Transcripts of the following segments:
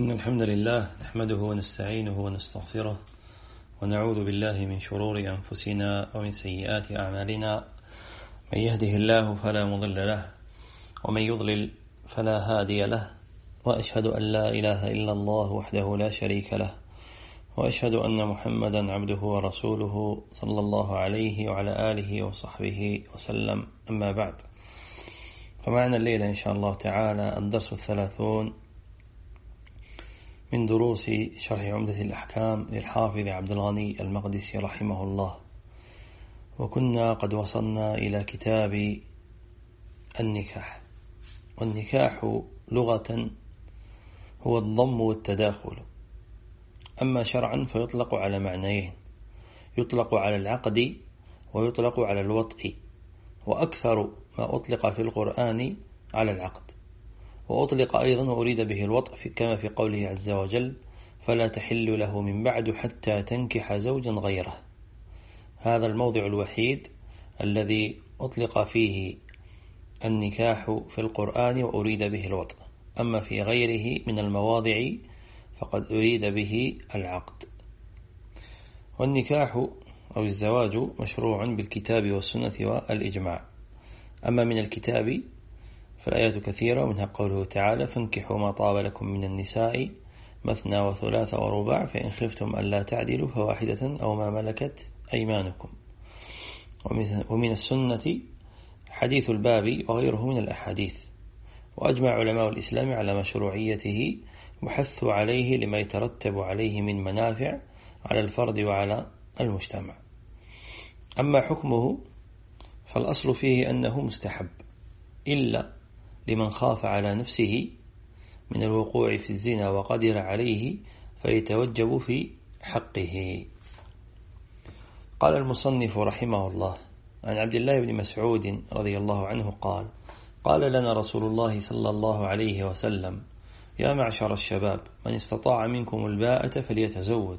إن الحمد لله نحمده ونستعينه ونستغفره ونعوذ بالله من شرور أنفسنا ومن سيئات أعمالنا. من يهده الله فلا مضل له ومن يضلل فلا هادي له وأشهد أن لا إله إلا الله وحده لا شريك له وأشهد أن محمدا عبده ورسوله صلى الله عليه وعلى آله وصحبه وسلم. أما بعد فمعنا الليلة إن شاء الله تعالى الدرس الثلاثون. من دروس شرح عمدة الأحكام للحافظ عبد الغني المقدسي رحمه الله. وكنا قد وصلنا إلى كتاب النكاح. والنكاح لغة هو الضم والتداخل. أما شرعا فيطلق على معنيين. يطلق على العقد ويطلق على الوطء. وأكثر ما أطلق في القرآن على العقد. وأطلق أيضا وأريد به الوطء كما في قوله عز وجل فلا تحل له من بعد حتى تنكح زوجا غيره. هذا الموضع الوحيد الذي أطلق فيه النكاح في القرآن وأريد به الوطء. أما في غيره من المواضع فقد أريد به العقد. والنكاح أو الزواج مشروع بالكتاب والسنة والإجماع. أما من الكتاب فالآيات كثيرة منها قوله تعالى فانكحوا ما طاب لكم من النساء مثنى وثلاث ورباع فإن خفتم ألا تعدلوا فواحدة أو ما ملكت أيمانكم. ومن السنة حديث الباب وغيره من الأحاديث. وأجمع علماء الإسلام على مشروعيته وحث عليه لما يترتب عليه من منافع على الفرد وعلى المجتمع. أما حكمه فالأصل فيه أنه مستحب إلا لمن خاف على نفسه من الوقوع في الزنا وقدر عليه فيتوجب في حقه. قال المصنف رحمه الله عن عبد الله بن مسعود رضي الله عنه قال قال لنا رسول الله صلى الله عليه وسلم يا معشر الشباب من استطاع منكم الباءة فليتزوج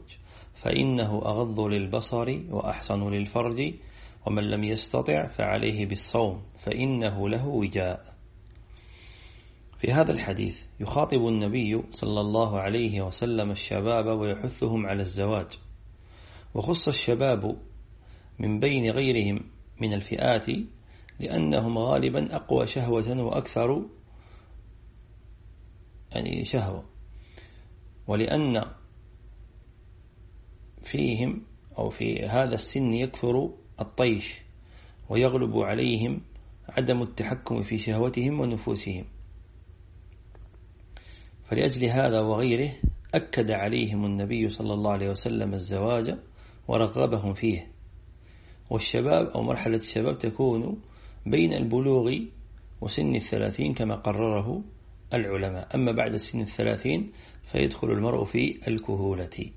فإنه أغض للبصر وأحسن للفرج ومن لم يستطع فعليه بالصوم فإنه له وجاء. في هذا الحديث يخاطب النبي صلى الله عليه وسلم الشباب ويحثهم على الزواج وخص الشباب من بين غيرهم من الفئات لأنهم غالبا أقوى شهوة وأكثر يعني شهوة ولأن فيهم أو في هذا السن يكثر الطيش ويغلب عليهم عدم التحكم في شهوتهم ونفوسهم. فلأجل هذا وغيره أكد عليهم النبي صلى الله عليه وسلم الزواج ورغبهم فيه. والشباب أو مرحلة الشباب تكون بين البلوغ وسن الثلاثين كما قرره العلماء. أما بعد سن الثلاثين فيدخل المرء في الكهولة.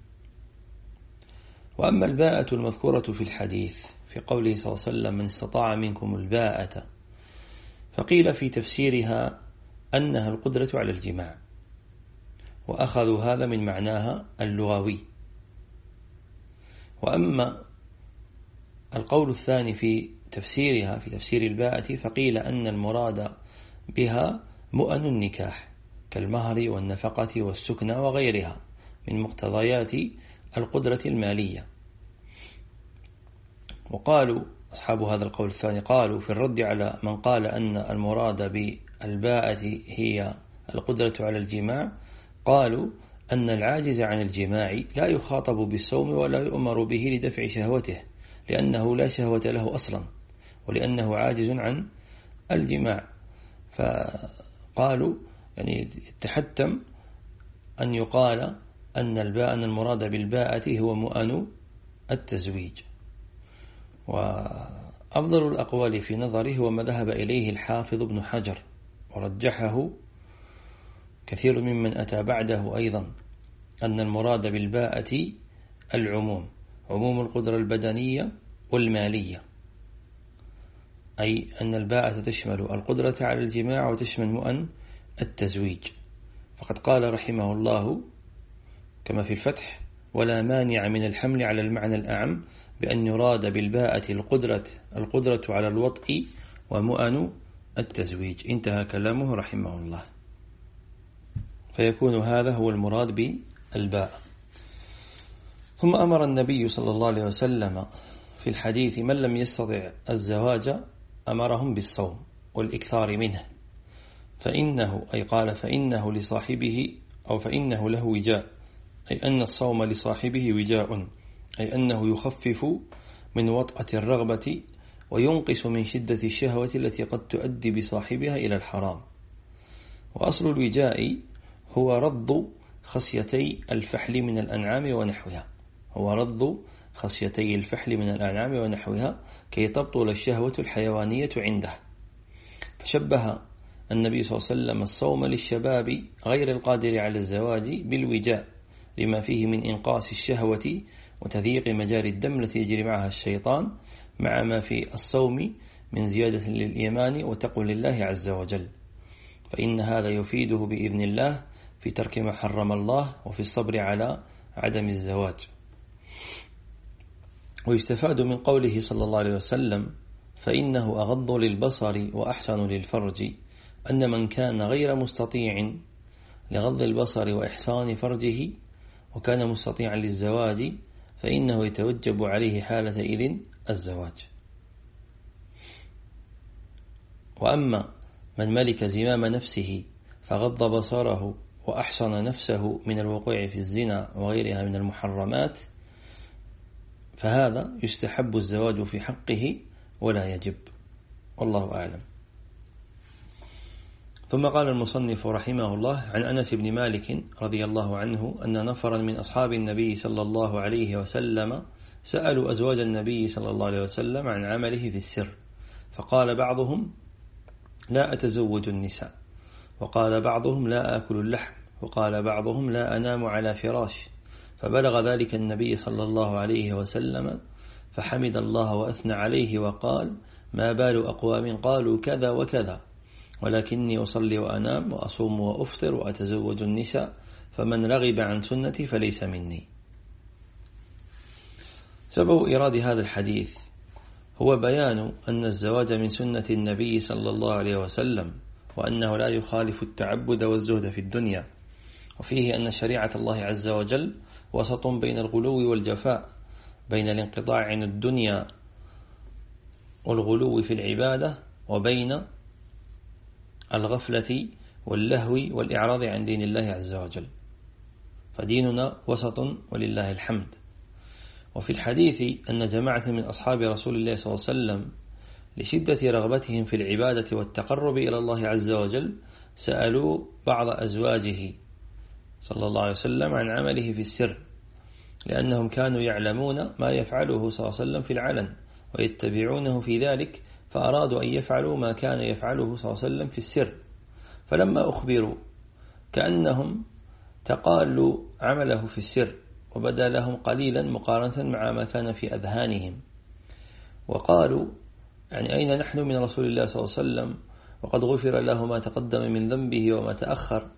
وأما الباءة المذكورة في الحديث في قوله صلى الله عليه وسلم من استطاع منكم الباءة فقيل في تفسيرها أنها القدرة على الجماع. وأخذوا هذا من معناها اللغوي. وأما القول الثاني في تفسيرها في تفسير الباءة فقيل أن المراد بها مؤن النكاح كالمهر والنفقة والسكنى وغيرها من مقتضيات القدرة المالية. وقالوا أصحاب هذا القول الثاني قالوا في الرد على من قال أن المراد بالباءة هي القدرة على الجماع قالوا أن العاجز عن الجماع لا يخاطب بالصوم ولا يؤمر به لدفع شهوته لأنه لا شهوة له أصلا ولأنه عاجز عن الجماع. فقالوا يعني تحتم أن يقال أن الباء أن المراد بالباءة هو مؤن التزويج. وأفضل الأقوال في نظره هو ما ذهب إليه الحافظ ابن حجر ورجحه كثير ممن أتى بعده أيضا أن المراد بالباءة العموم عموم القدرة البدنية والمالية. أي أن الباءة تشمل القدرة على الجماع وتشمل مؤن التزويج. فقد قال رحمه الله كما في الفتح ولا مانع من الحمل على المعنى الأعم بأن يراد بالباءة القدرة القدرة على الوطء ومؤن التزويج. انتهى كلامه رحمه الله. فيكون هذا هو المراد بالباء. ثم أمر النبي صلى الله عليه وسلم في الحديث من لم يستطع الزواج أمرهم بالصوم والإكثار منه. فإنه أي قال فإنه لصاحبه أو فإنه له وجاء أي أن الصوم لصاحبه وجاء أي أنه يخفف من وطأة الرغبة وينقص من شدة الشهوة التي قد تؤدي بصاحبها إلى الحرام. وأصل الوجاء هو رد خصيتي الفحل من الأنعام ونحوها. هو رد خصيتي الفحل من الأنعام ونحوها كي تبطل الشهوة الحيوانية عنده. فشبه النبي صلى الله عليه وسلم الصوم للشباب غير القادر على الزواج بالوجاء لما فيه من إنقاص الشهوة وتذييق مجاري الدم التي يجري معها الشيطان مع ما في الصوم من زيادة للإيمان وتقوى لله عز وجل. فإن هذا يفيده بإذن الله في ترك ما حرم الله وفي الصبر على عدم الزواج. ويستفاد من قوله صلى الله عليه وسلم فإنه أغض للبصر وأحسن للفرج أن من كان غير مستطيع لغض البصر وإحسان فرجه وكان مستطيعا للزواج فإنه يتوجب عليه حالة إذن الزواج. وأما من ملك زمام نفسه فغض بصره وأحصن نفسه من الوقوع في الزنا وغيرها من المحرمات فهذا يستحب الزواج في حقه ولا يجب. والله أعلم. ثم قال المصنف رحمه الله عن أنس بن مالك رضي الله عنه أن نفرا من أصحاب النبي صلى الله عليه وسلم سألوا أزواج النبي صلى الله عليه وسلم عن عمله في السر فقال بعضهم لا أتزوج النساء وقال بعضهم لا آكل اللحم وقال بعضهم لا أنام على فراش. فبلغ ذلك النبي صلى الله عليه وسلم فحمد الله وأثنى عليه وقال ما بال أقوام قالوا كذا وكذا ولكني أصلي وأنام وأصوم وأفطر وأتزوج النساء فمن رغب عن سنتي فليس مني. سبب إيراد هذا الحديث هو بيان أن الزواج من سنة النبي صلى الله عليه وسلم وأنه لا يخالف التعبد والزهد في الدنيا. وفيه أن شريعة الله عز وجل وسط بين الغلو والجفاء بين الانقطاع عن الدنيا والغلو في العبادة وبين الغفلة واللهو والإعراض عن دين الله عز وجل. فديننا وسط ولله الحمد. وفي الحديث أن جماعة من أصحاب رسول الله صلى الله عليه وسلم لشدة رغبتهم في العبادة والتقرب إلى الله عز وجل سألوا بعض أزواجه صلى الله عليه وسلم عن عمله في السر لأنهم كانوا يعلمون ما يفعله صلى الله عليه وسلم في العلن ويتبعونه في ذلك فأرادوا أن يفعلوا ما كان يفعله صلى الله عليه وسلم في السر. فلما أخبروا كأنهم تقالوا عمله في السر وبدأ لهم قليلا مقارنة مع ما كان في أذهانهم. وقالوا يعني أين نحن من رسول الله صلى الله عليه وسلم؟ وقد غفر له ما تقدم من ذنبه وما تأخر.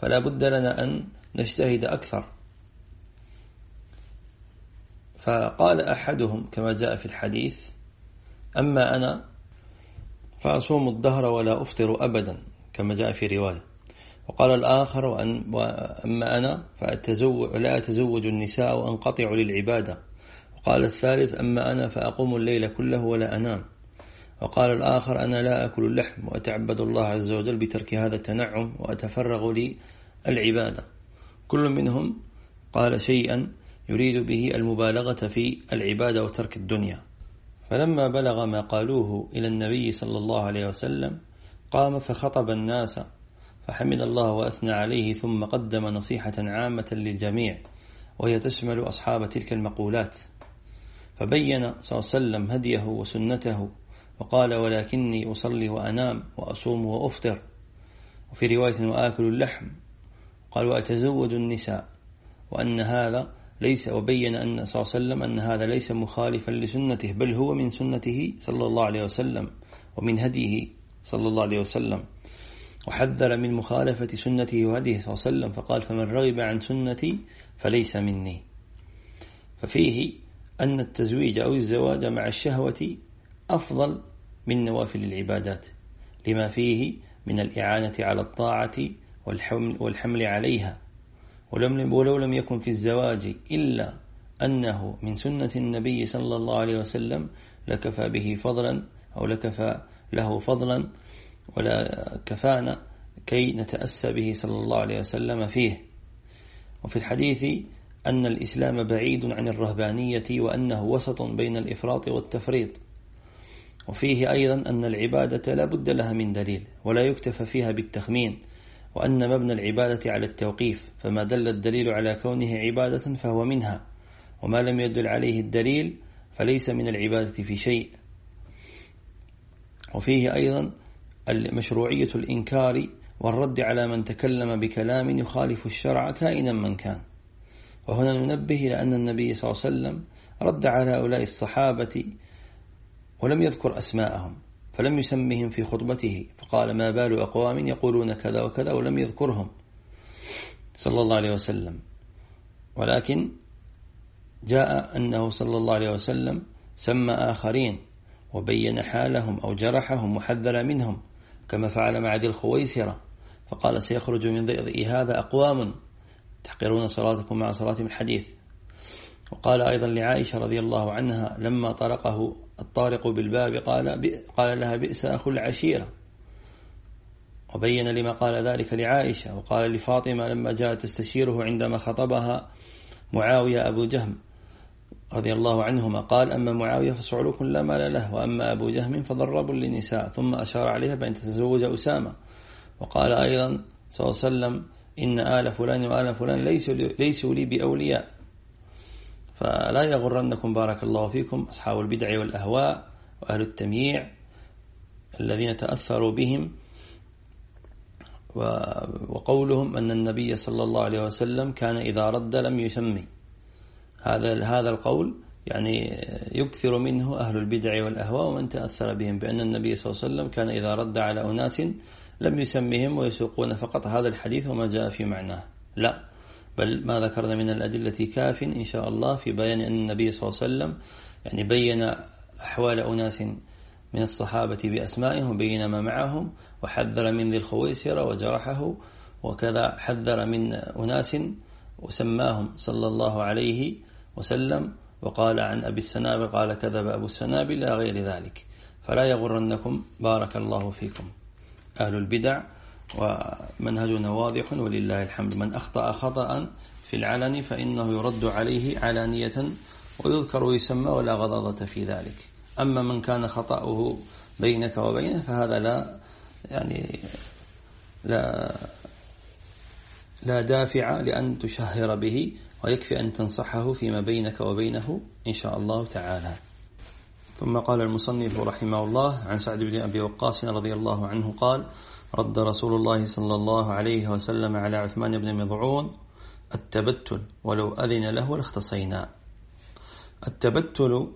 فلا بد لنا أن نجتهد أكثر. فقال أحدهم كما جاء في الحديث أما أنا فأصوم الدهر ولا أفطر أبدا كما جاء في رواية. وقال الآخر وأن وأما أنا فأتزوج لا أتزوج النساء وأنقطع للعبادة. وقال الثالث أما أنا فأقوم الليل كله ولا أنام. وقال الآخر أنا لا أكل اللحم وأتعبد الله عز وجل بترك هذا التنعم وأتفرغ للعبادة. كل منهم قال شيئا يريد به المبالغة في العبادة وترك الدنيا. فلما بلغ ما قالوه إلى النبي صلى الله عليه وسلم قام فخطب الناس فحمد الله وأثنى عليه ثم قدم نصيحة عامة للجميع وهي تشمل أصحاب تلك المقولات. فبين صلى الله عليه وسلم هديه وسنته وقال ولكني أصلي وأنام وأصوم وأفطر. وفي رواية وآكل اللحم. قال وأتزوج النساء. وأن هذا ليس وبين أن صلى الله عليه وسلم أن هذا ليس مخالفا لسنته بل هو من سنته صلى الله عليه وسلم ومن هديه صلى الله عليه وسلم. وحذر من مخالفة سنته وهديه صلى الله عليه وسلم فقال فمن رغب عن سنتي فليس مني. ففيه أن التزويج أو الزواج مع الشهوة أفضل من نوافل العبادات لما فيه من الإعانة على الطاعة والحمل, والحمل عليها. ولو لم يكن في الزواج إلا أنه من سنة النبي صلى الله عليه وسلم لكفى به فضلا أو لكفى له فضلا ولا كفانا كي نتأسى به صلى الله عليه وسلم فيه. وفي الحديث أن الإسلام بعيد عن الرهبانية وأنه وسط بين الإفراط والتفريط. وفيه أيضا أن العبادة لا بد لها من دليل ولا يكتفى فيها بالتخمين وأن مبنى العبادة على التوقيف فما دل الدليل على كونه عبادة فهو منها وما لم يدل عليه الدليل فليس من العبادة في شيء. وفيه أيضا مشروعية الإنكار والرد على من تكلم بكلام يخالف الشرع كائنا من كان. وهنا ننبه إلى أن النبي صلى الله عليه وسلم رد على هؤلاء الصحابة ولم يذكر أسماءهم فلم يسمهم في خطبته فقال ما بال أقوام يقولون كذا وكذا ولم يذكرهم. صلى الله عليه وسلم. ولكن جاء أنه صلى الله عليه وسلم سمى آخرين وبين حالهم أو جرحهم وحذر منهم كما فعل مع ذي الخويسرة فقال سيخرج من ضئضئ هذا أقوام تحقرون صلاتكم مع صلاتهم الحديث. وقال أيضا لعائشة رضي الله عنها لما طرقه الطارق بالباب قال, قال لها بئس أخو العشيرة. وبين لما قال ذلك لعائشة وقال لفاطمة لما جاءت تستشيره عندما خطبها معاوية أبو جهم رضي الله عنهما قال أما معاوية فصعلوك لا مال له وأما أبو جهم فضرب للنساء ثم أشار عليها بأن تتزوج أسامة. وقال أيضا صلى الله عليه وسلم إن آل فلان وآل فلان ليسوا لي, بأولياء. فلا يغرنكم بارك الله فيكم أصحاب البدع والأهواء وأهل التمييع الذين تأثروا بهم وقولهم أن النبي صلى الله عليه وسلم كان إذا رد لم يسمي. هذا هذا القول يعني يكثر منه أهل البدع والأهواء ومن تأثر بهم بأن النبي صلى الله عليه وسلم كان إذا رد على أناس لم يسمهم ويسوقون فقط هذا الحديث وما جاء في معناه. لا. بل ما ذكرنا من الأدلة كاف إن شاء الله في بيان أن النبي صلى الله عليه وسلم يعني بين أحوال أناس من الصحابة بأسمائهم وبين ما معهم وحذر من ذي الخويسرة وجرحه وكذا حذر من أناس وسماهم صلى الله عليه وسلم وقال عن أبي السنابل قال كذب أبو السنابل إلى غير ذلك فلا يغرنكم بارك الله فيكم. أهل البدع ومنهجنا واضح ولله الحمد. من أخطأ خطأ في العلن فإنه يرد عليه علانية ويذكر ويسمى ولا غضاضة في ذلك. أما من كان خطأه بينك وبينه فهذا لا يعني لا لا دافع لأن تشهر به ويكفي أن تنصحه فيما بينك وبينه إن شاء الله تعالى. ثم قال المصنف رحمه الله عن سعد بن أبي وقاص رضي الله عنه قال رد رسول الله صلى الله عليه وسلم على عثمان بن مضعون التبتل ولو أذن له لاختصينا. التبتل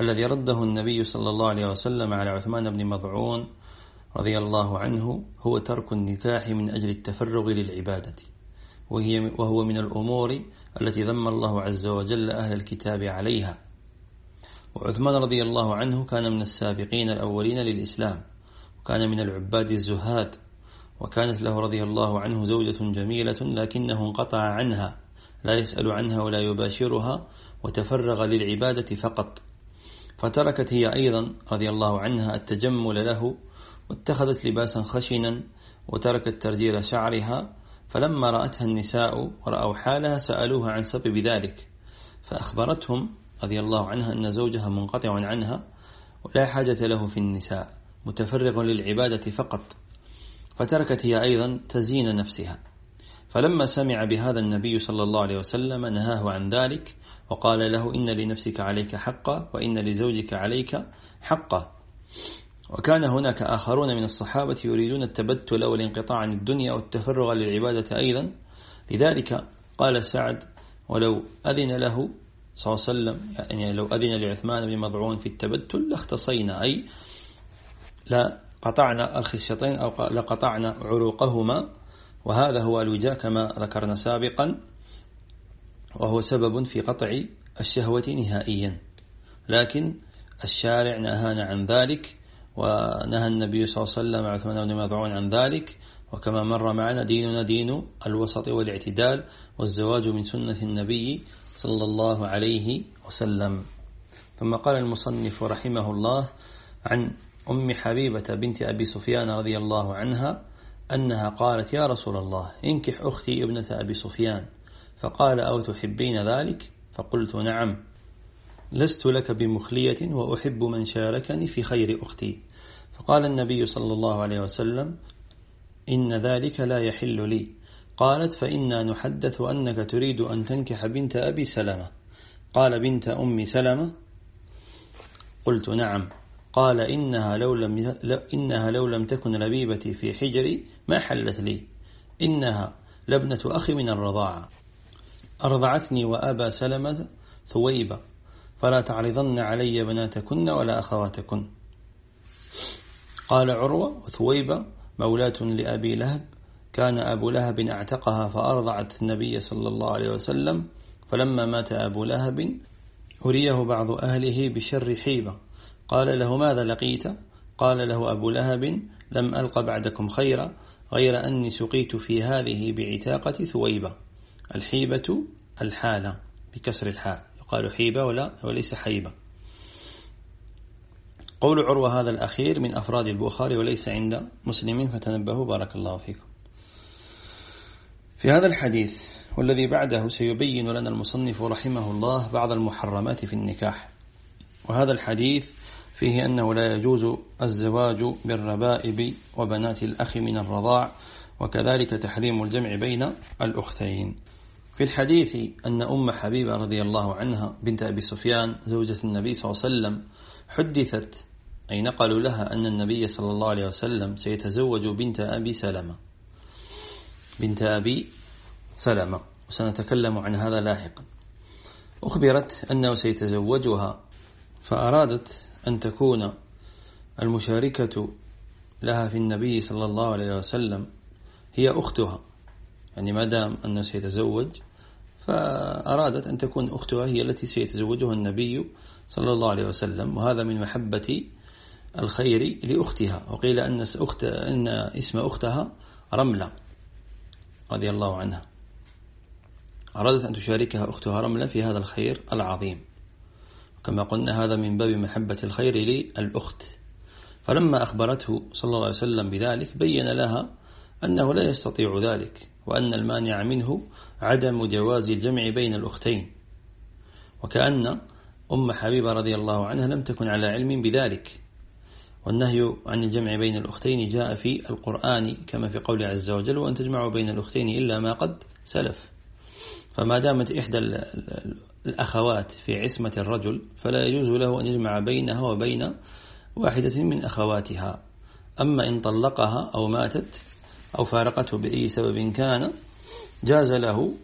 الذي رده النبي صلى الله عليه وسلم على عثمان بن مضعون رضي الله عنه هو ترك النكاح من أجل التفرغ للعبادة. وهي وهو من الأمور التي ذم الله عز وجل أهل الكتاب عليها. وعثمان رضي الله عنه كان من السابقين الأولين للإسلام. وكان من العباد الزهاد وكانت له رضي الله عنه زوجة جميلة لكنه انقطع عنها لا يسأل عنها ولا يباشرها وتفرغ للعبادة فقط. فتركت هي أيضا رضي الله عنها التجمل له واتخذت لباسا خشنا وتركت ترجيل شعرها فلما رأتها النساء ورأوا حالها سألوها عن سبب ذلك. فأخبرتهم رضي الله عنها أن زوجها منقطع عنها ولا حاجة له في النساء. متفرغ للعبادة فقط فتركت هي أيضا تزيين نفسها. فلما سمع بهذا النبي صلى الله عليه وسلم نهاه عن ذلك وقال له إن لنفسك عليك حقا وإن لزوجك عليك حقا. وكان هناك آخرون من الصحابة يريدون التبتل والانقطاع عن الدنيا والتفرغ للعبادة أيضا. لذلك قال سعد ولو أذن له صلى الله عليه وسلم يعني لو أذن لعثمان بن مضعون في التبتل لاختصينا. أي لا قطعنا الخشيتين أو لقطعنا عروقهما وهذا هو الوجاء كما ذكرنا سابقا وهو سبب في قطع الشهوة نهائيا. لكن الشارع نهانا عن ذلك ونهى النبي صلى الله عليه وسلم عثمان بن مضعون عن ذلك وكما مر معنا ديننا دين الوسط والاعتدال والزواج من سنة النبي صلى الله عليه وسلم. ثم قال المصنف رحمه الله عن أم حبيبة بنت أبي سفيان رضي الله عنها أنها قالت يا رسول الله انكح أختي ابنة أبي سفيان. فقال أو تحبين ذلك؟ فقلت نعم. لست لك بمخلية وأحب من شاركني في خير أختي. فقال النبي صلى الله عليه وسلم إن ذلك لا يحل لي. قالت فإنا نحدث أنك تريد أن تنكح بنت أبي سلمة. قال بنت أم سلمة؟ قلت نعم. قال إنها لو لم, إنها لو لم تكن لبيبتي في حجري ما حلت لي. إنها لابنة أخي من الرضاعة. أرضعتني وأبا سلمة ثويبة فلا تعرضن علي بناتكن ولا أخواتكن. قال عروة وثويبة مولاة لأبي لهب كان أبو لهب أعتقها فأرضعت النبي صلى الله عليه وسلم فلما مات أبو لهب أريه بعض أهله بشر حيبة. قال له ماذا لقيت؟ قال له أبو لهب لم ألق بعدكم خيرا غير أني سقيت في هذه بعتاقة ثويبة. الحيبة الحالة بكسر الحاء. يقال حيبة ولا وليس حيبة. قول عروة هذا الأخير من أفراد البخاري وليس عند مسلم فتنبهوا. بارك الله فيكم. في هذا الحديث والذي بعده سيبين لنا المصنف رحمه الله بعض المحرمات في النكاح. وهذا الحديث فيه أنه لا يجوز الزواج بالربائب وبنات الأخ من الرضاع وكذلك تحريم الجمع بين الأختين. في الحديث أن أم حبيبة رضي الله عنها بنت أبي سفيان زوجة النبي صلى الله عليه وسلم حدثت أي نقلوا لها أن النبي صلى الله عليه وسلم سيتزوج بنت أبي سلمة. بنت أبي سلمة. وسنتكلم عن هذا لاحقا. أخبرت أنه سيتزوجها فأرادت أن تكون المشاركة لها في النبي صلى الله عليه وسلم هي أختها. يعني ما دام أنه سيتزوج فأرادت أن تكون أختها هي التي سيتزوجها النبي صلى الله عليه وسلم وهذا من محبة الخير لأختها. وقيل أن, أخت أن اسم أختها رملة رضي الله عنها. أرادت أن تشاركها أختها رملة في هذا الخير العظيم. كما قلنا هذا من باب محبة الخير للأخت. فلما أخبرته صلى الله عليه وسلم بذلك بين لها أنه لا يستطيع ذلك وأن المانع منه عدم جواز الجمع بين الأختين. وكأن أم حبيبة رضي الله عنها لم تكن على علم بذلك. والنهي عن الجمع بين الأختين جاء في القرآن كما في قول عز وجل وأن تجمعوا بين الأختين إلا ما قد سلف. فما دامت إحدى الأخوات في عصمة الرجل فلا يجوز له أن يجمع بينها وبين واحدة من أخواتها. أما إن طلقها أو ماتت أو فارقته بأي سبب كان جاز له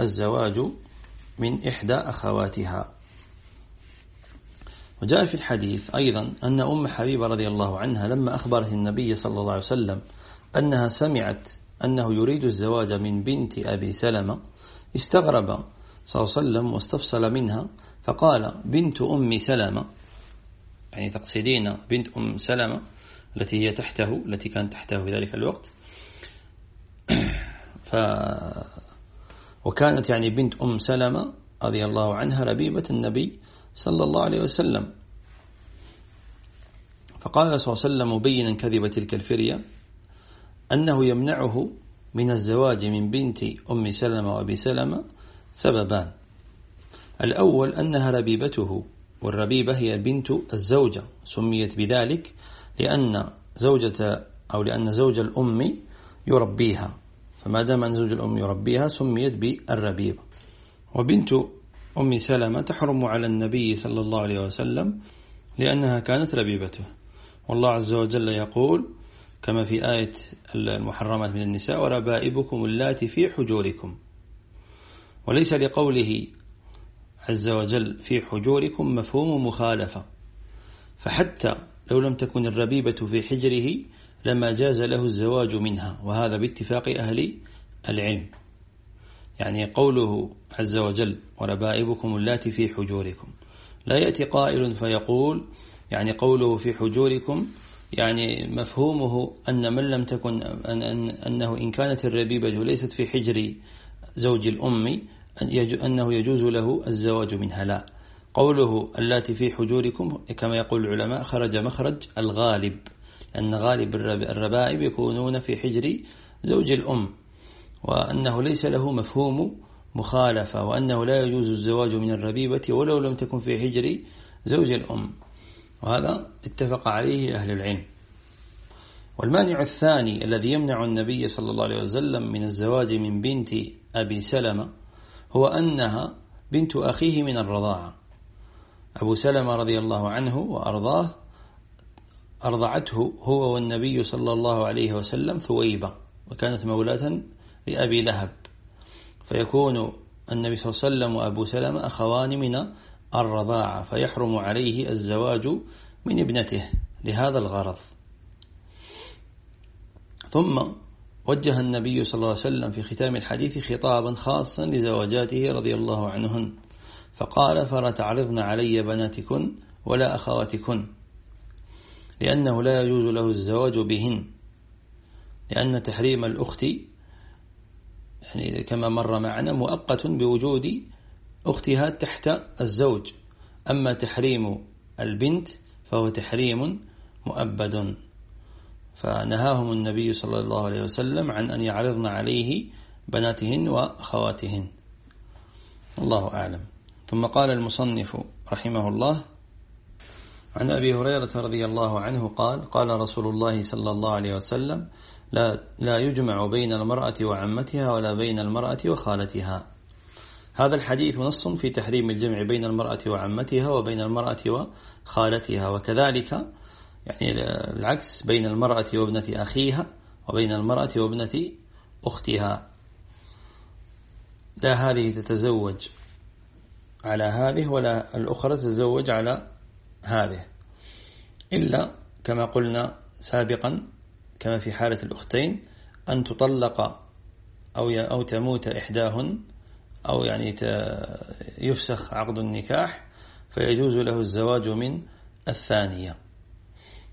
الزواج من إحدى أخواتها. وجاء في الحديث أيضا أن أم حبيبة رضي الله عنها لما أخبرت النبي صلى الله عليه وسلم أنها سمعت أنه يريد الزواج من بنت أبي سلمة استغرب صلى الله عليه وسلم واستفصل منها فقال بنت أم سلمة. يعني تقصدين بنت أم سلمة التي هي تحته التي كانت تحته في ذلك الوقت. ف وكانت يعني بنت أم سلمة رضي الله عنها ربيبة النبي صلى الله عليه وسلم. فقال صلى الله عليه وسلم مبينا كذب تلك الفرية أنه يمنعه من الزواج من بنت أم سلمة وأبي سلمة سببان. الأول أنها ربيبته والربيبة هي بنت الزوجة. سميت بذلك لأن زوجة أو لأن زوج الأم يربيها. فما دام أن زوج الأم يربيها سميت بالربيبة. وبنت أم سلمة تحرم على النبي صلى الله عليه وسلم لأنها كانت ربيبته. والله عز وجل يقول كما في آية المحرمات من النساء وربائبكم اللاتي في حجوركم. وليس لقوله عز وجل في حجوركم مفهوم مخالفة. فحتى لو لم تكن الربيبة في حجره لما جاز له الزواج منها وهذا باتفاق أهل العلم. يعني قوله عز وجل وربائبكم اللاتي في حجوركم لا يأتي قائل فيقول يعني قوله في حجوركم يعني مفهومه أن من لم تكن أن أن أنه إن كانت الربيبة ليست في حجر زوج الأم أنه يجوز له الزواج منها لا قوله اللاتي في حجوركم كما يقول العلماء خرج مخرج الغالب. أن غالب الربائب يكونون في حجر زوج الأم. وأنه ليس له مفهوم مخالفة وأنه لا يجوز الزواج من الربيبة ولو لم تكن في حجر زوج الأم. وهذا اتفق عليه أهل العلم. والمانع الثاني الذي يمنع النبي صلى الله عليه وسلم من الزواج من بنت أبي سلمة هو أنها بنت أخيه من الرضاعة. أبو سلمة رضي الله عنه وأرضاه أرضعته هو والنبي صلى الله عليه وسلم ثويبة وكانت مولاة لأبي لهب. فيكون النبي صلى الله عليه وسلم وأبو سلمة أخوان من الرضاعة فيحرم عليه الزواج من ابنته لهذا الغرض. ثم وجه النبي صلى الله عليه وسلم في ختام الحديث خطابا خاصا لزواجاته رضي الله عنهن. فقال فلا تعرضن علي بناتكن ولا أخواتكن. لأنه لا يجوز له الزواج بهن. لأن تحريم الأخت يعني كما مر معنا مؤقت بوجود أختها تحت الزوج. أما تحريم البنت فهو تحريم مؤبد. فنهاهم النبي صلى الله عليه وسلم عن أن يعرضن عليه بناتهن وأخواتهن. الله أعلم. ثم قال المصنف رحمه الله عن أبي هريرة رضي الله عنه قال قال رسول الله صلى الله عليه وسلم لا, لا يجمع بين المرأة وعمتها ولا بين المرأة وخالتها. هذا الحديث نص في تحريم الجمع بين المرأة وعمتها وبين المرأة وخالتها وكذلك يعني العكس بين المرأة وابنة أخيها وبين المرأة وابنة أختها. لا هذه تتزوج على هذه ولا الأخرى تتزوج على هذه. إلا كما قلنا سابقا كما في حالة الأختين أن تطلق أو أو تموت إحداهن أو يعني يفسخ عقد النكاح فيجوز له الزواج من الثانية.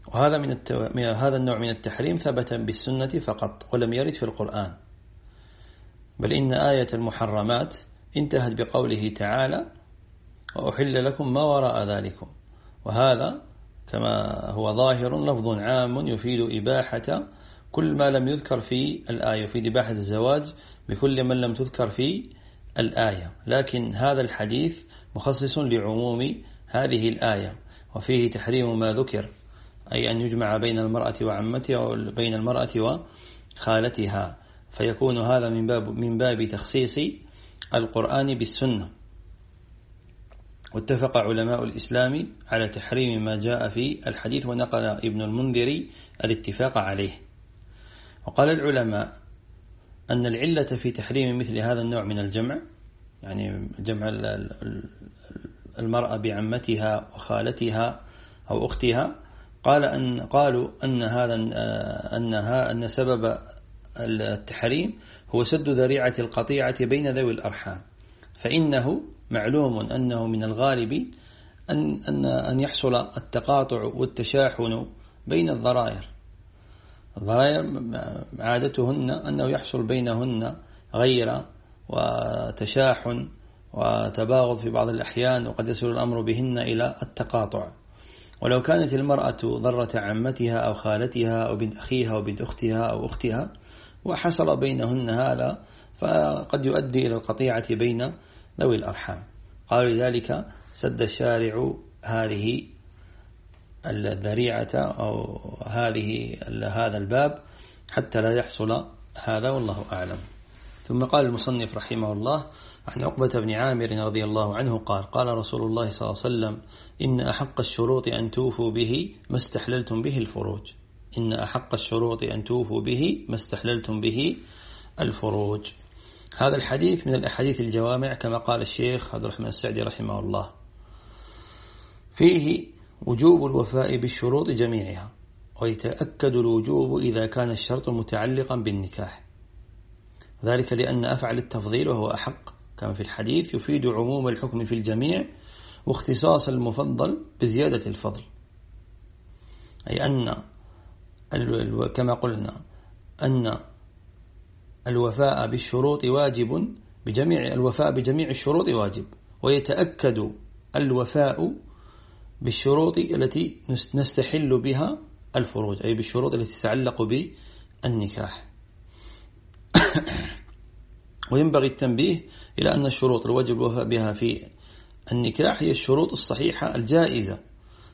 وهذا من التو... هذا النوع من التحريم ثبت بالسنة فقط ولم يرد في القرآن. بل إن آية المحرمات انتهت بقوله تعالى وأحل لكم ما وراء ذلكم. وهذا كما هو ظاهر لفظ عام يفيد إباحة كل ما لم يذكر في الآية يفيد إباحة الزواج بكل من لم تذكر في الآية. لكن هذا الحديث مخصص لعموم هذه الآية وفيه تحريم ما ذكر. أي أن يجمع بين المرأة وعمتها وبين المرأة وخالتها. فيكون هذا من باب من باب تخصيص القرآن بالسنة. واتفق علماء الإسلام على تحريم ما جاء في الحديث ونقل ابن المنذر الاتفاق عليه. وقال العلماء أن العلة في تحريم مثل هذا النوع من الجمع يعني جمع المرأة بعمتها وخالتها أو أختها قال أن قالوا أن هذا أنها أن سبب التحريم هو سد ذريعة القطيعة بين ذوي الأرحام. فإنه معلوم أنه من الغالب أن أن أن يحصل التقاطع والتشاحن بين الضرائر. الضرائر عادتهن أنه يحصل بينهن غير وتشاحن وتباغض في بعض الأحيان وقد يصل الأمر بهن إلى التقاطع. ولو كانت المرأة ضرة عمتها أو خالتها أو بنت أخيها أو بنت أختها أو أختها وحصل بينهن هذا فقد يؤدي إلى القطيعة بين ذوي الأرحام. قالوا لذلك سد الشارع هذه الذريعة أو هذه هذا الباب حتى لا يحصل هذا والله أعلم. ثم قال المصنف رحمه الله عن عقبة بن عامر رضي الله عنه قال قال رسول الله صلى الله عليه وسلم إن أحق الشروط أن توفوا به ما استحللتم به الفروج. إن أحق الشروط أن توفوا به ما استحللتم به الفروج. هذا الحديث من الأحاديث الجوامع كما قال الشيخ عبد الرحمن السعدي رحمه الله. فيه وجوب الوفاء بالشروط جميعها ويتأكد الوجوب إذا كان الشرط متعلقا بالنكاح. ذلك لأن أفعل التفضيل وهو أحق. كما في الحديث يفيد عموم الحكم في الجميع واختصاص المفضل بزيادة الفضل. أي أن كما قلنا أن الوفاء بالشروط واجب بجميع الوفاء بجميع الشروط واجب. ويتأكد الوفاء بالشروط التي نستحل بها الفروج أي بالشروط التي تتعلق بالنكاح. وينبغي التنبيه إلى أن الشروط الواجب بها في النكاح هي الشروط الصحيحة الجائزة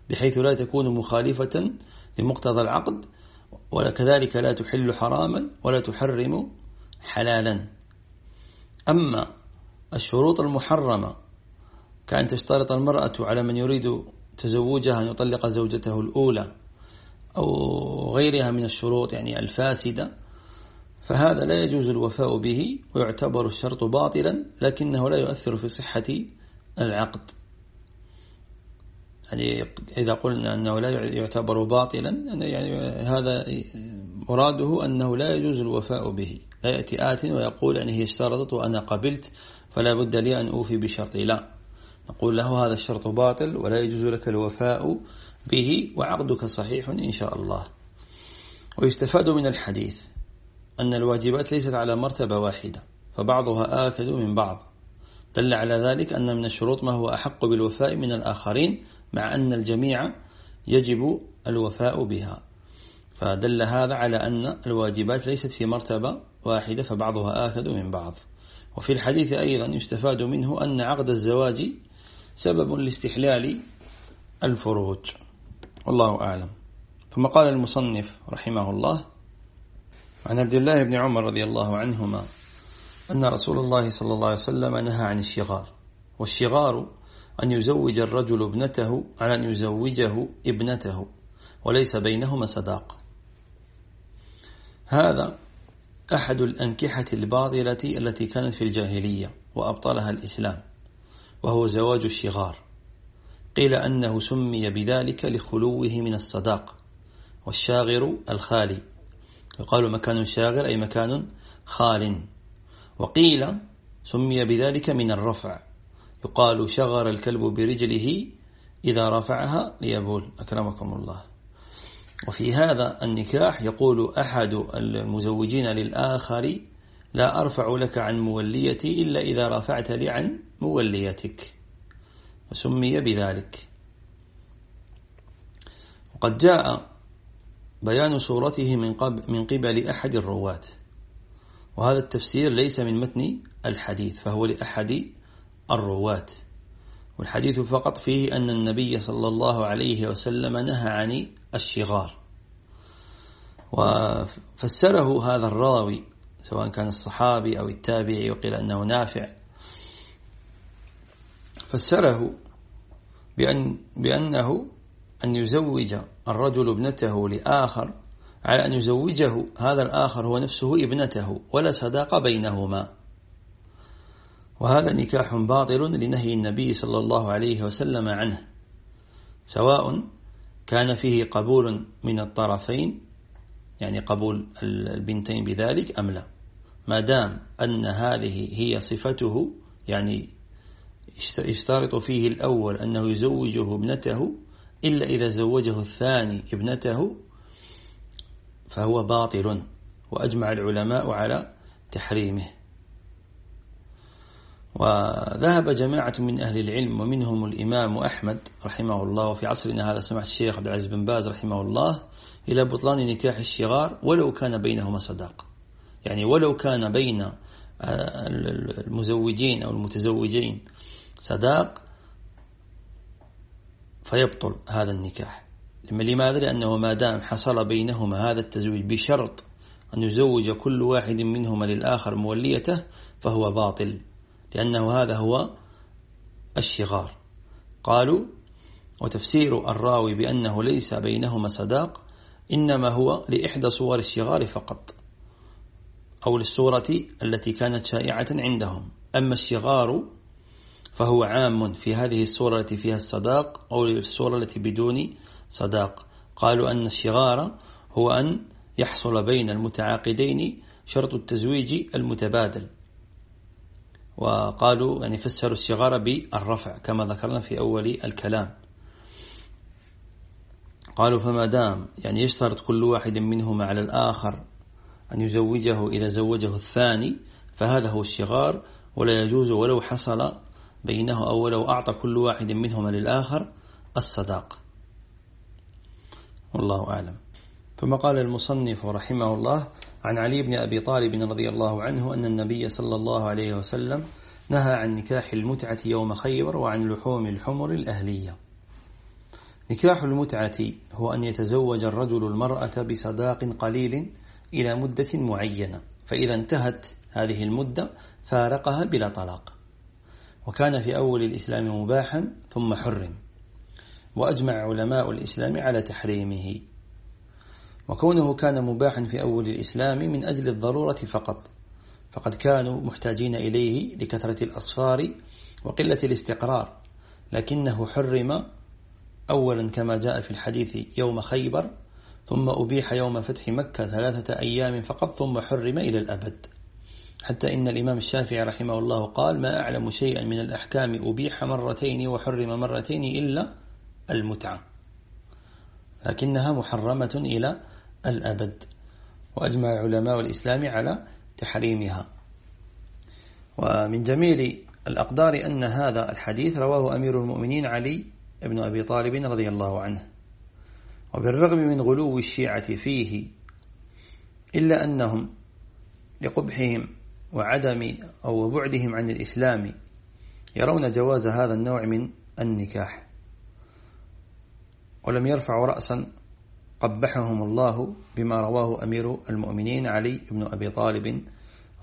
بحيث لا تكون مخالفة لمقتضى العقد وكذلك لا تحل حراما ولا تحرم حلالا. أما الشروط المحرمة كأن تشترط المرأة على من يريد تزوجها أن يطلق زوجته الأولى أو غيرها من الشروط يعني الفاسدة فهذا لا يجوز الوفاء به ويعتبر الشرط باطلا لكنه لا يؤثر في صحة العقد. يعني إذا قلنا أنه لا يعتبر باطلا يعني هذا مراده أنه لا يجوز الوفاء به. لا يأتي آت ويقول يعني هي اشترطت وأنا قبلت فلا بد لي أن أوفي بشرطي. لا. نقول له هذا الشرط باطل ولا يجوز لك الوفاء به وعقدك صحيح إن شاء الله. ويستفاد من الحديث. أن الواجبات ليست على مرتبة واحدة فبعضها آكد من بعض. دل على ذلك أن من الشروط ما هو أحق بالوفاء من الآخرين مع أن الجميع يجب الوفاء بها. فدل هذا على أن الواجبات ليست في مرتبة واحدة فبعضها آكد من بعض. وفي الحديث أيضا يستفاد منه أن عقد الزواج سبب لاستحلال الفروج. والله أعلم. ثم قال المصنف رحمه الله عن عبد الله بن عمر رضي الله عنهما أن رسول الله صلى الله عليه وسلم نهى عن الشغار والشغار أن يزوج الرجل ابنته على أن يزوجه ابنته وليس بينهما صداق. هذا أحد الأنكحة الباطلة التي كانت في الجاهلية وأبطلها الإسلام وهو زواج الشغار. قيل أنه سمي بذلك لخلوه من الصداق والشاغر الخالي. يقال مكان شاغر أي مكان خال. وقيل سمي بذلك من الرفع. يقال شغر الكلب برجله إذا رفعها ليبول. أكرمكم الله. وفي هذا النكاح يقول أحد المزوجين للآخر لا أرفع لك عن موليتي إلا إذا رفعت لي عن موليتك. وسمي بذلك. وقد جاء بيان صورته من قبل, من قبل أحد الرواة. وهذا التفسير ليس من متن الحديث فهو لأحد الرواة. والحديث فقط فيه أن النبي صلى الله عليه وسلم نهى عن الشغار. وفسره هذا الراوي سواء كان الصحابي أو التابعي وقيل أنه نافع فسره بأن بأنه أن يزوج الرجل ابنته لآخر على أن يزوجه هذا الآخر هو نفسه ابنته ولا صداق بينهما. وهذا نكاح باطل لنهي النبي صلى الله عليه وسلم عنه سواء كان فيه قبول من الطرفين يعني قبول البنتين بذلك أم لا. ما دام أن هذه هي صفته يعني يشترط فيه الأول أنه يزوجه ابنته إلا إذا زوجه الثاني ابنته فهو باطل وأجمع العلماء على تحريمه. وذهب جماعة من أهل العلم ومنهم الإمام أحمد رحمه الله وفي عصرنا هذا سمعت الشيخ عبد العزيز بن باز رحمه الله إلى بطلان نكاح الشغار ولو كان بينهما صداق. يعني ولو كان بين آه، المزوجين أو المتزوجين صداق فيبطل هذا النكاح لماذا؟ لأنه ما دام حصل بينهما هذا التزويج بشرط أن يزوج كل واحد منهما للآخر موليته فهو باطل لأنه هذا هو الشغار قالوا وتفسير الراوي بأنه ليس بينهما صداق إنما هو لإحدى صور الشغار فقط أو للصورة التي كانت شائعة عندهم أما الشغار فهو عام في هذه الصورة التي فيها الصداق أو الصورة التي بدون صداق. قالوا أن الشغار هو أن يحصل بين المتعاقدين شرط التزويج المتبادل. وقالوا يعني فسروا الصغار بالرفع كما ذكرنا في أول الكلام. قالوا فما دام يعني يشترط كل واحد منهما على الآخر أن يزوجه إذا زوجه الثاني فهذا هو الشغار ولا يجوز ولو حصل بينه أو ولو أعطى كل واحد منهما للآخر الصداق. والله أعلم. ثم قال المصنف رحمه الله عن علي بن أبي طالب رضي الله عنه أن النبي صلى الله عليه وسلم نهى عن نكاح المتعة يوم خيبر وعن لحوم الحمر الأهلية. نكاح المتعة هو أن يتزوج الرجل المرأة بصداق قليل إلى مدة معينة فإذا انتهت هذه المدة فارقها بلا طلاق. وكان في أول الإسلام مباحا ثم حرم وأجمع علماء الإسلام على تحريمه. وكونه كان مباحا في أول الإسلام من أجل الضرورة فقط فقد كانوا محتاجين إليه لكثرة الأصفار وقلة الاستقرار لكنه حرم أولا كما جاء في الحديث يوم خيبر ثم أبيح يوم فتح مكة ثلاثة أيام فقط ثم حرم إلى الأبد. حتى إن الإمام الشافعي رحمه الله قال ما أعلم شيئا من الأحكام أبيح مرتين وحرم مرتين إلا المتعة لكنها محرمة إلى الأبد. وأجمع علماء الإسلام على تحريمها. ومن جميل الأقدار أن هذا الحديث رواه أمير المؤمنين علي بن أبي طالب رضي الله عنه. وبالرغم من غلو الشيعة فيه إلا أنهم لقبحهم وعدم أو بعدهم عن الإسلام يرون جواز هذا النوع من النكاح. ولم يرفعوا رأسا قبحهم الله بما رواه أمير المؤمنين علي بن أبي طالب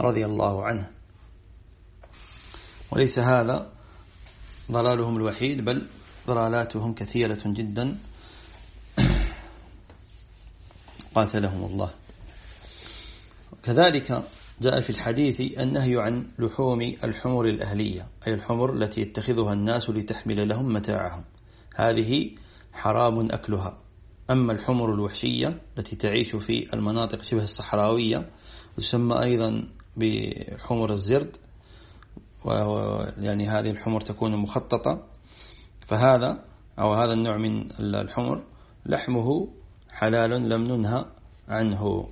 رضي الله عنه. وليس هذا ضلالهم الوحيد بل ضلالاتهم كثيرة جدا قاتلهم الله. كذلك جاء في الحديث النهي عن لحوم الحمر الأهلية أي الحمر التي يتخذها الناس لتحمل لهم متاعهم. هذه حرام أكلها. أما الحمر الوحشية التي تعيش في المناطق شبه الصحراوية تسمى أيضا بحمر الزرد يعني هذه الحمر تكون مخططة. فهذا أو هذا النوع من الحمر لحمه حلال لم ننهى عنه.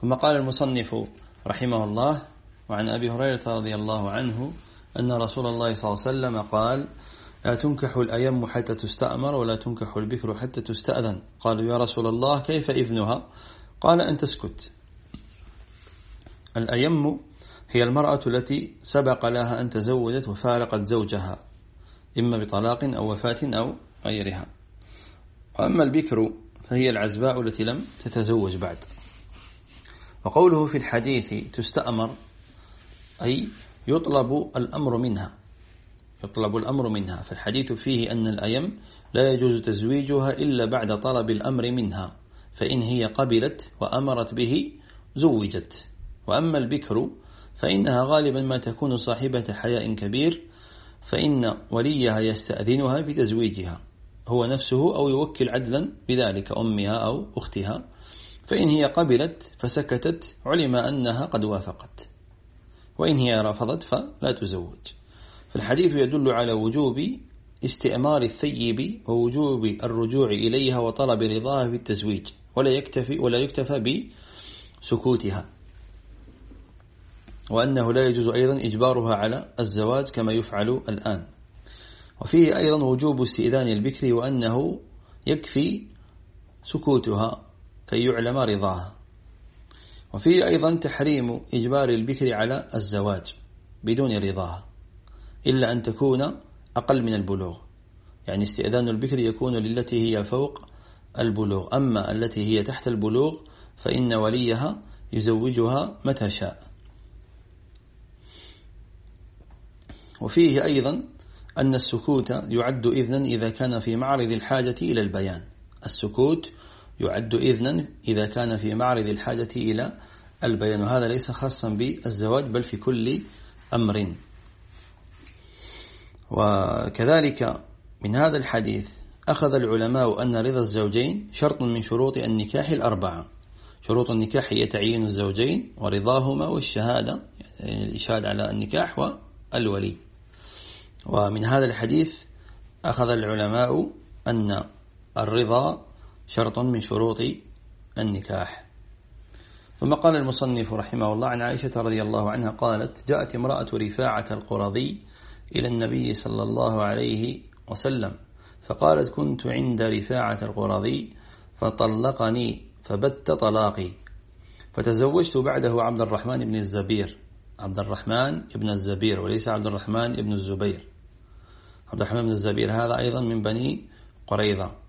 ثم قال المصنف رحمه الله وعن أبي هريرة رضي الله عنه أن رسول الله صلى الله عليه وسلم قال لا تنكح الأيم حتى تستأمر ولا تنكح البكر حتى تستأذن. قالوا يا رسول الله كيف إذنها قال أن تسكت الأيم هي المرأة التي سبق لها أن تزوجت وفارقت زوجها إما بطلاق أو وفاة أو غيرها. وأما البكر فهي العزباء التي لم تتزوج بعد. وقوله في الحديث تستأمر أي يطلب الأمر منها يطلب الأمر منها. فالحديث فيه أن الأيم لا يجوز تزويجها إلا بعد طلب الأمر منها فإن هي قبلت وأمرت به زوجت. وأما البكر فإنها غالبا ما تكون صاحبة حياء كبير فإن وليها يستأذنها بتزويجها هو نفسه أو يوكل عدلا بذلك أمها أو أختها. فإن هي قبلت فسكتت علم أنها قد وافقت. وإن هي رفضت فلا تزوج. فالحديث يدل على وجوب استئمار الثيب ووجوب الرجوع إليها وطلب رضاها في التزويج ولا يكتفي ولا يكتفى بسكوتها. وأنه لا يجوز أيضا إجبارها على الزواج كما يفعل الآن. وفيه أيضا وجوب استئذان البكر وأنه يكفي سكوتها. كي يعلم رضاها. وفيه أيضا تحريم إجبار البكر على الزواج بدون رضاها إلا أن تكون أقل من البلوغ. يعني استئذان البكر يكون للتي هي فوق البلوغ. أما التي هي تحت البلوغ فإن وليها يزوجها متى شاء. وفيه أيضا أن السكوت يعد إذنا إذا كان في معرض الحاجة إلى البيان. السكوت يعد إذنا إذا كان في معرض الحاجة إلى البيان. وهذا ليس خاصا بالزواج بل في كل أمر. وكذلك من هذا الحديث أخذ العلماء أن رضا الزوجين شرط من شروط النكاح الأربعة. شروط النكاح هي تعيين الزوجين ورضاهما والشهادة يعني الإشهاد على النكاح والولي. ومن هذا الحديث أخذ العلماء أن الرضا شرط من شروط النكاح. ثم قال المصنف رحمه الله عن عائشة رضي الله عنها قالت جاءت امرأة رفاعة القرظي إلى النبي صلى الله عليه وسلم فقالت كنت عند رفاعة القرظي فطلقني فبت طلاقي فتزوجت بعده عبد الرحمن بن الزبير. عبد الرحمن بن الزبير وليس عبد الرحمن بن الزبير. عبد الرحمن بن الزبير هذا أيضا من بني قريظة.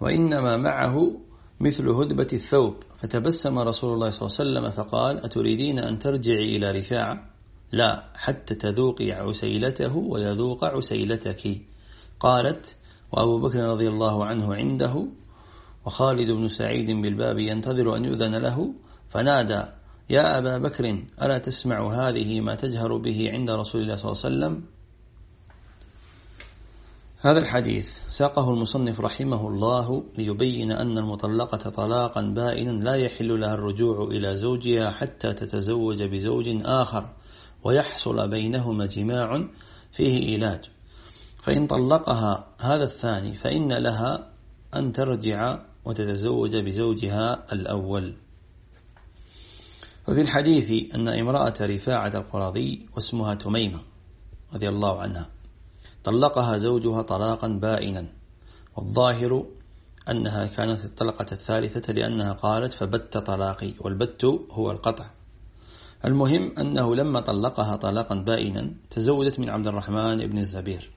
وإنما معه مثل هدبة الثوب. فتبسم رسول الله صلى الله عليه وسلم فقال أتريدين أن ترجعي إلى رفاعة لا حتى تذوقي عسيلته ويذوق عسيلتك. قالت وأبو بكر رضي الله عنه عنده وخالد بن سعيد بالباب ينتظر أن يؤذن له فنادى يا أبا بكر ألا تسمع هذه ما تجهر به عند رسول الله صلى الله عليه وسلم؟ هذا الحديث ساقه المصنف رحمه الله ليبين أن المطلقة طلاقا بائنا لا يحل لها الرجوع إلى زوجها حتى تتزوج بزوج آخر ويحصل بينهما جماع فيه إيلاج فإن طلقها هذا الثاني فإن لها أن ترجع وتتزوج بزوجها الأول. وفي الحديث أن امرأة رفاعة القراضي واسمها تميمة رضي الله عنها. طلقها زوجها طلاقا بائنا والظاهر أنها كانت الطلقة الثالثة لأنها قالت فبت طلاقي والبت هو القطع. المهم أنه لما طلقها طلاقا بائنا تزوجت من عبد الرحمن بن الزبير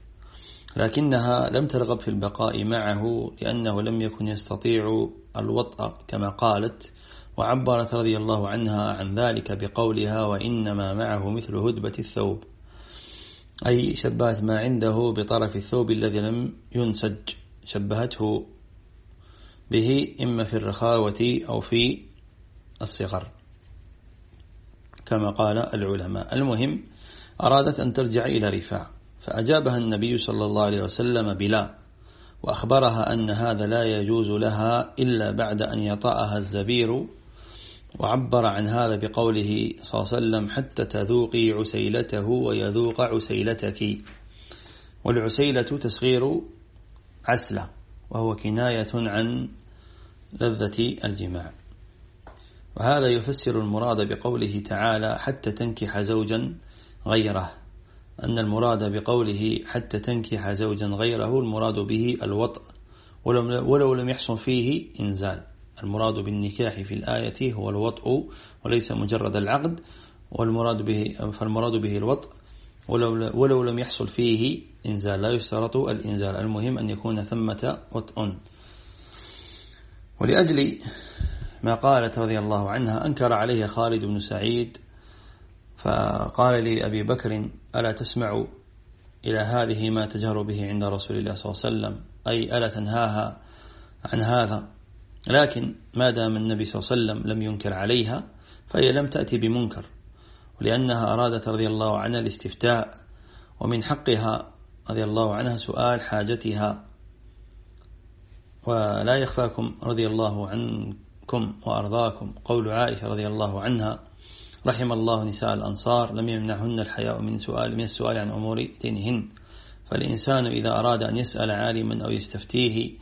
لكنها لم ترغب في البقاء معه لأنه لم يكن يستطيع الوطأ كما قالت. وعبرت رضي الله عنها عن ذلك بقولها وإنما معه مثل هدبة الثوب أي شبهت ما عنده بطرف الثوب الذي لم ينسج شبهته به إما في الرخاوة أو في الصغر كما قال العلماء. المهم أرادت أن ترجع إلى رفاع فأجابها النبي صلى الله عليه وسلم بلا وأخبرها أن هذا لا يجوز لها إلا بعد أن يطأها الزبير وعبر عن هذا بقوله صلى الله عليه وسلم حتى تذوقي عسيلته ويذوق عسيلتك. والعسيلة تصغير عسلة وهو كناية عن لذة الجماع. وهذا يفسر المراد بقوله تعالى حتى تنكح زوجا غيره. أن المراد بقوله حتى تنكح زوجا غيره المراد به الوطء ولو لم يحصل فيه إنزال. المراد بالنكاح في الآية هو الوطء وليس مجرد العقد والمراد به فالمراد به الوطء. ولو, ولو لم يحصل فيه إنزال لا يشترط الإنزال. المهم أن يكون ثمة وطء. ولأجل ما قالت رضي الله عنها أنكر عليه خالد بن سعيد فقال لي أبي بكر ألا تسمع إلى هذه ما تجهر به عند رسول الله صلى الله عليه وسلم؟ أي ألا تنهاها عن هذا؟ لكن ما دام النبي صلى الله عليه وسلم لم ينكر عليها فهي لم تأتي بمنكر ولأنها أرادت رضي الله عنها الاستفتاء ومن حقها رضي الله عنها سؤال حاجتها. ولا يخفاكم رضي الله عنكم وأرضاكم. قول عائشة رضي الله عنها رحم الله نساء الأنصار لم يمنعهن الحياء من سؤال من السؤال عن أمور دينهن. فالإنسان إذا أراد أن يسأل عالما أو يستفتيه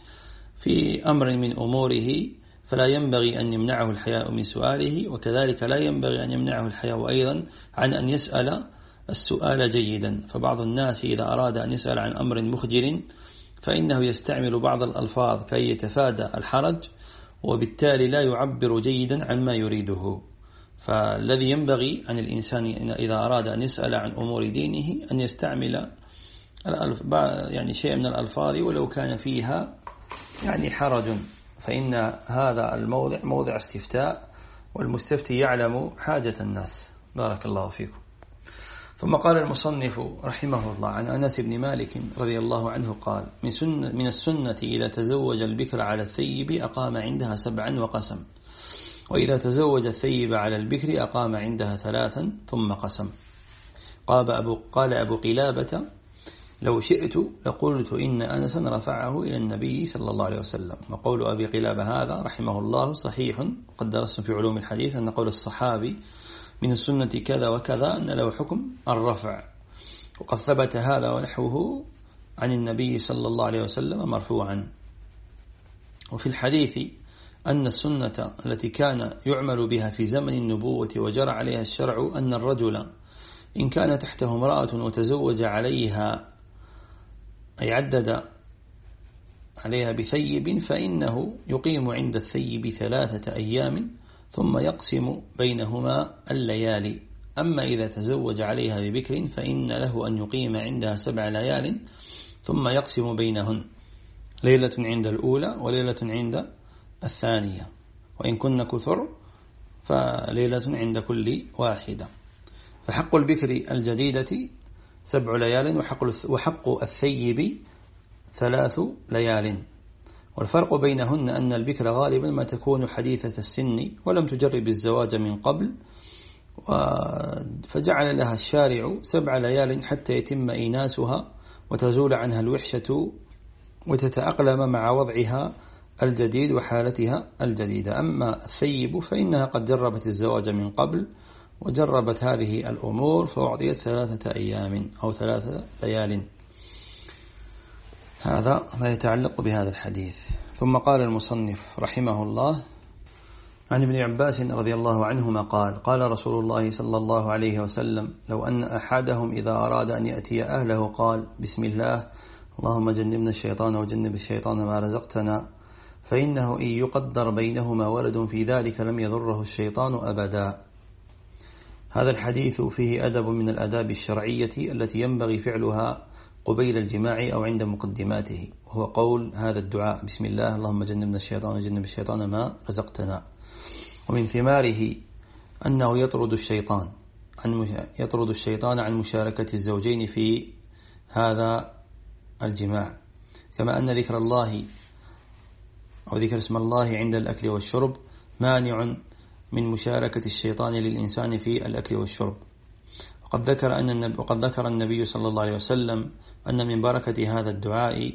في أمر من أموره فلا ينبغي أن يمنعه الحياء من سؤاله وكذلك لا ينبغي أن يمنعه الحياء أيضا عن أن يسأل السؤال جيدا. فبعض الناس إذا أراد أن يسأل عن أمر مخجل فإنه يستعمل بعض الألفاظ كي يتفادى الحرج وبالتالي لا يعبر جيدا عن ما يريده. فالذي ينبغي عن الإنسان إذا أراد أن يسأل عن أمور دينه أن يستعمل يعني شيء من الألفاظ ولو كان فيها يعني حرج. فإن هذا الموضع موضع استفتاء والمستفتي يعلم حاجة الناس. بارك الله فيكم. ثم قال المصنف رحمه الله عن أنس بن مالك رضي الله عنه قال من, سنة من السنة إذا تزوج البكر على الثيب أقام عندها سبعا وقسم. وإذا تزوج الثيب على البكر أقام عندها ثلاثا ثم قسم. قال أبو, قال أبو قلابة لو شئت لقلت إن أنسا رفعه إلى النبي صلى الله عليه وسلم. وقول أبي قلابة هذا رحمه الله صحيح. قد درست في علوم الحديث أن قول الصحابي من السنة كذا وكذا أن له حكم الرفع. وقد ثبت هذا ونحوه عن النبي صلى الله عليه وسلم مرفوعا. وفي الحديث أن السنة التي كان يعمل بها في زمن النبوة وجرى عليها الشرع أن الرجل إن كان تحته امرأة وتزوج عليها أي عدد عليها بثيب فإنه يقيم عند الثيب ثلاثة أيام ثم يقسم بينهما الليالي. أما إذا تزوج عليها ببكر فإن له أن يقيم عندها سبع ليال ثم يقسم بينهن. ليلة عند الأولى وليلة عند الثانية. وإن كن كثر فليلة عند كل واحدة. فحق البكر الجديدة سبع ليال وحق الثيب ثلاث ليال. والفرق بينهن أن البكر غالبا ما تكون حديثة السن ولم تجرب الزواج من قبل فجعل لها الشارع سبع ليال حتى يتم إيناسها وتزول عنها الوحشة وتتأقلم مع وضعها الجديد وحالتها الجديدة. أما الثيب فإنها قد جربت الزواج من قبل وجربت هذه الأمور فأعطيت ثلاثة أيام أو ثلاثة ليال. هذا ما يتعلق بهذا الحديث. ثم قال المصنف رحمه الله عن ابن عباس رضي الله عنهما قال قال رسول الله صلى الله عليه وسلم لو أن أحدهم إذا أراد أن يأتي أهله قال بسم الله اللهم جنبنا الشيطان وجنب الشيطان ما رزقتنا فإنه إن يقدر بينهما ولد في ذلك لم يضره الشيطان أبدا. هذا الحديث فيه أدب من الأداب الشرعية التي ينبغي فعلها قبيل الجماع أو عند مقدماته وهو قول هذا الدعاء بسم الله اللهم جنبنا الشيطان وجنب الشيطان ما رزقتنا. ومن ثماره أنه يطرد الشيطان عن يطرد الشيطان عن مشاركة الزوجين في هذا الجماع. كما أن ذكر الله أو ذكر اسم الله عند الأكل والشرب مانع من مشاركة الشيطان للإنسان في الأكل والشرب. وقد ذكر أن النبي وقد ذكر النبي صلى الله عليه وسلم أن من بركة هذا الدعاء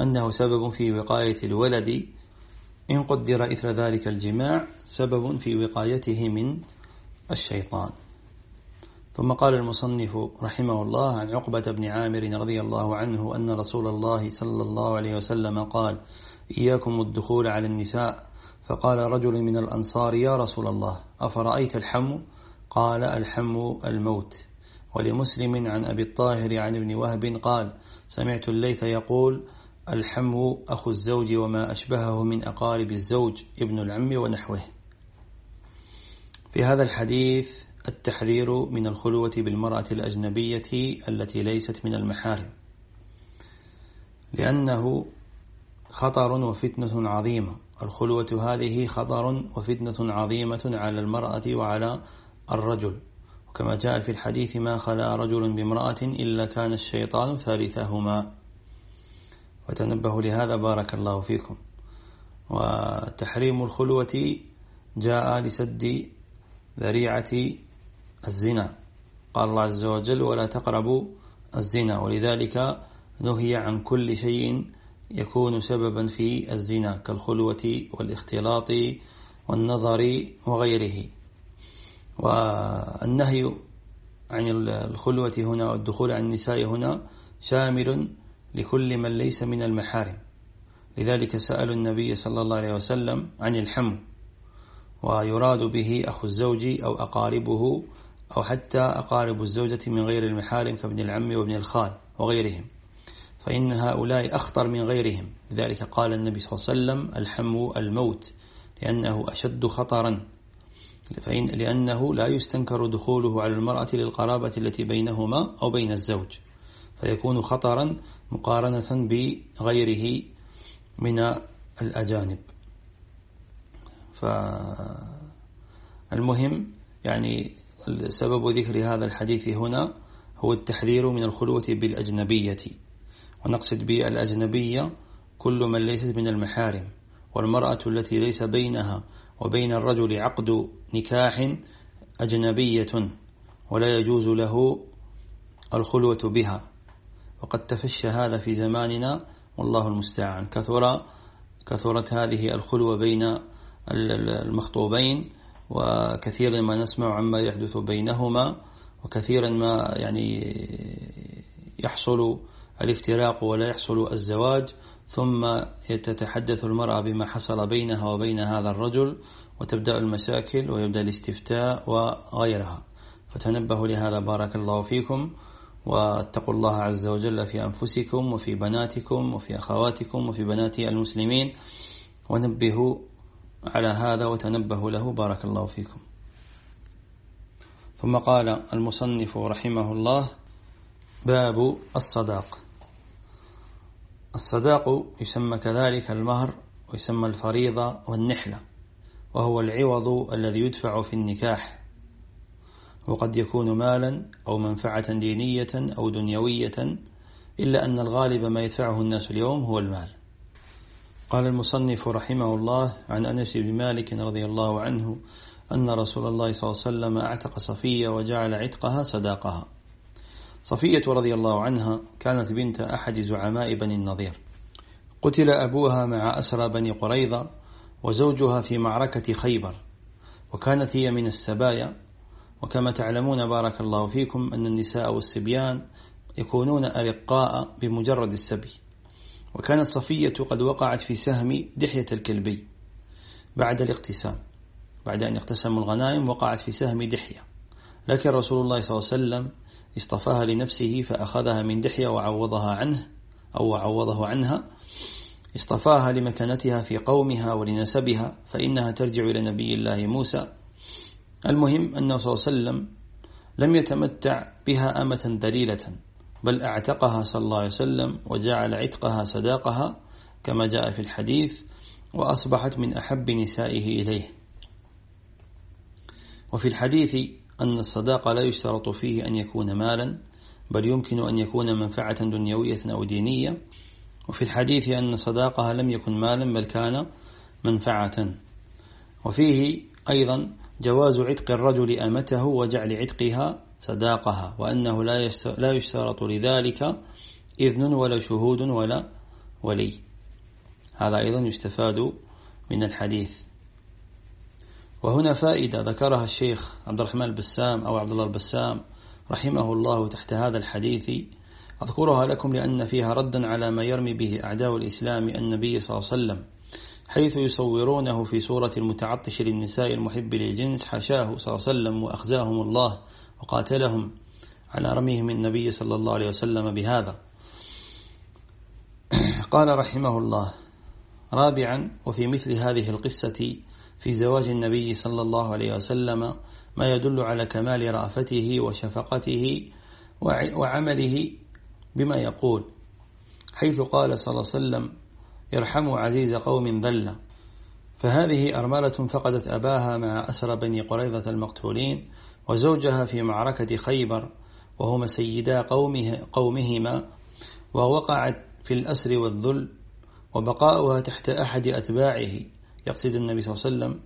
أنه سبب في وقاية الولد إن قدر إثر ذلك الجماع سبب في وقايته من الشيطان. ثم قال المصنف رحمه الله عن عقبة بن عامر رضي الله عنه أن رسول الله صلى الله عليه وسلم قال إياكم الدخول على النساء فقال رجل من الأنصار يا رسول الله أفرأيت الحم قال الحم الموت. ولمسلم عن أبي الطاهر عن ابن وهب قال سمعت الليث يقول الحم أخو الزوج وما أشبهه من أقارب الزوج ابن العم ونحوه. في هذا الحديث التحذير من الخلوة بالمرأة الأجنبية التي ليست من المحارم لأنه خطر وفتنة عظيمة. الخلوة هذه خطر وفتنة عظيمة على المرأة وعلى الرجل. وكما جاء في الحديث ما خلا رجل بامرأة إلا كان الشيطان ثالثهما. وتنبهوا لهذا بارك الله فيكم. وتحريم الخلوة جاء لسد ذريعة الزنا. قال الله عز وجل ولا تقربوا الزنا. ولذلك نهي عن كل شيء يكون سببا في الزنا كالخلوة والاختلاط والنظر وغيره. والنهي عن الخلوة هنا والدخول عن النساء هنا شامل لكل من ليس من المحارم. لذلك سألوا النبي صلى الله عليه وسلم عن الحم ويراد به أخو الزوج أو أقاربه أو حتى أقارب الزوجة من غير المحارم كابن العم وابن الخال وغيرهم. فإن هؤلاء أخطر من غيرهم. لذلك قال النبي صلى الله عليه وسلم الحم الموت لأنه أشد خطرا. فإن لأنه لا يستنكر دخوله على المرأة للقرابة التي بينهما أو بين الزوج. فيكون خطرا مقارنة بغيره من الأجانب. فالمهم يعني سبب ذكر هذا الحديث هنا هو التحذير من الخلوة بالأجنبية. ونقصد بالأجنبية كل من ليست من المحارم والمرأة التي ليس بينها وبين الرجل عقد نكاح أجنبية ولا يجوز له الخلوة بها. وقد تفشى هذا في زماننا والله المستعان. كثر كثرت هذه الخلوة بين المخطوبين وكثيرا ما نسمع عما يحدث بينهما وكثيرا ما يعني يحصل الافتراق ولا يحصل الزواج ثم تتحدث المرأة بما حصل بينها وبين هذا الرجل وتبدأ المشاكل ويبدأ الاستفتاء وغيرها. فتنبهوا لهذا بارك الله فيكم واتقوا الله عز وجل في أنفسكم وفي بناتكم وفي أخواتكم وفي بنات المسلمين. ونبهوا على هذا وتنبهوا له بارك الله فيكم. ثم قال المصنف رحمه الله باب الصداق. الصداق يسمى كذلك المهر ويسمى الفريضة والنحلة وهو العوض الذي يدفع في النكاح وقد يكون مالا أو منفعة دينية أو دنيوية إلا أن الغالب ما يدفعه الناس اليوم هو المال. قال المصنف رحمه الله عن أنس بن مالك رضي الله عنه أن رسول الله صلى الله عليه وسلم أعتق صفية وجعل عتقها صداقها. صفية رضي الله عنها كانت بنت أحد زعماء بني النضير. قتل أبوها مع أسرى بني قريظة وزوجها في معركة خيبر. وكانت هي من السبايا. وكما تعلمون بارك الله فيكم أن النساء والصبيان يكونون أرقاء بمجرد السبي. وكانت صفية قد وقعت في سهم دحية الكلبي بعد الاقتسام. بعد أن اقتسموا الغنائم وقعت في سهم دحية. لكن رسول الله صلى الله عليه وسلم اصطفاها لنفسه فأخذها من دحية وعوضها عنه أو عوضه عنها. اصطفاها لمكانتها في قومها ولنسبها فإنها ترجع إلى نبي الله موسى. المهم أنه صلى الله عليه وسلم لم يتمتع بها أمة دليلة بل أعتقها صلى الله عليه وسلم وجعل عتقها صداقها كما جاء في الحديث وأصبحت من أحب نسائه إليه. وفي الحديث أن الصداق لا يشترط فيه أن يكون مالا بل يمكن أن يكون منفعة دنيوية أو دينية. وفي الحديث أن صداقها لم يكن مالا بل كان منفعة. وفيه أيضا جواز عتق الرجل أمته وجعل عتقها صداقها وأنه لا يشترط لذلك إذن ولا شهود ولا ولي. هذا أيضا يستفاد من الحديث. وهنا فائدة ذكرها الشيخ عبد الرحمن البسام أو عبد الله البسام رحمه الله تحت هذا الحديث. أذكرها لكم لأن فيها ردا على ما يرمي به أعداء الإسلام النبي صلى الله عليه وسلم حيث يصورونه في صورة المتعطش للنساء المحب للجنس حشاه صلى الله عليه وسلم وأخزاهم الله وقاتلهم على رميهم النبي صلى الله عليه وسلم بهذا. قال رحمه الله رابعا وفي مثل هذه القصة في زواج النبي صلى الله عليه وسلم ما يدل على كمال رأفته وشفقته وعمله بما يقول. حيث قال صلى الله عليه وسلم يرحم عزيز قوم ذل فهذه أرملة فقدت أباها مع أسر بني قريظة المقتولين وزوجها في معركة خيبر وهما سيدا قومه قومهما ووقعت في الأسر والذل وبقاؤها تحت أحد أتباعه. يقصد النبي صلى الله عليه وسلم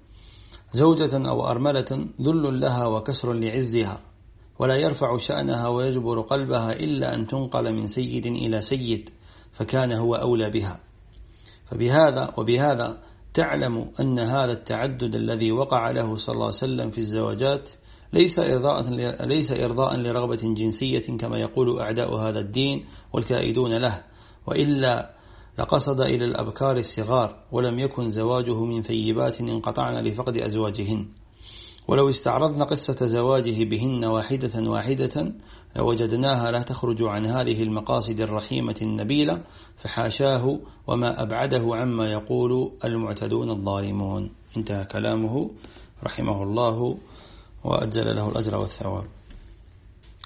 زوجة أو أرملة ذل لها وكسر لعزها ولا يرفع شأنها ويجبر قلبها إلا أن تنقل من سيد إلى سيد فكان هو أولى بها. فبهذا وبهذا تعلم أن هذا التعدد الذي وقع له صلى الله عليه وسلم في الزواجات ليس إرضاء ليس إرضاء لرغبة جنسية كما يقول أعداء هذا الدين والكائدون له وإلا لقصد إلى الأبكار الصغار ولم يكن زواجه من ثيبات انقطعن لفقد أزواجهن. ولو استعرضنا قصة زواجه بهن واحدة واحدة لوجدناها لا تخرج عن هذه المقاصد الرحيمة النبيلة فحاشاه وما أبعده عما يقول المعتدون الظالمون. انتهى كلامه رحمه الله وأجل له الأجر والثواب.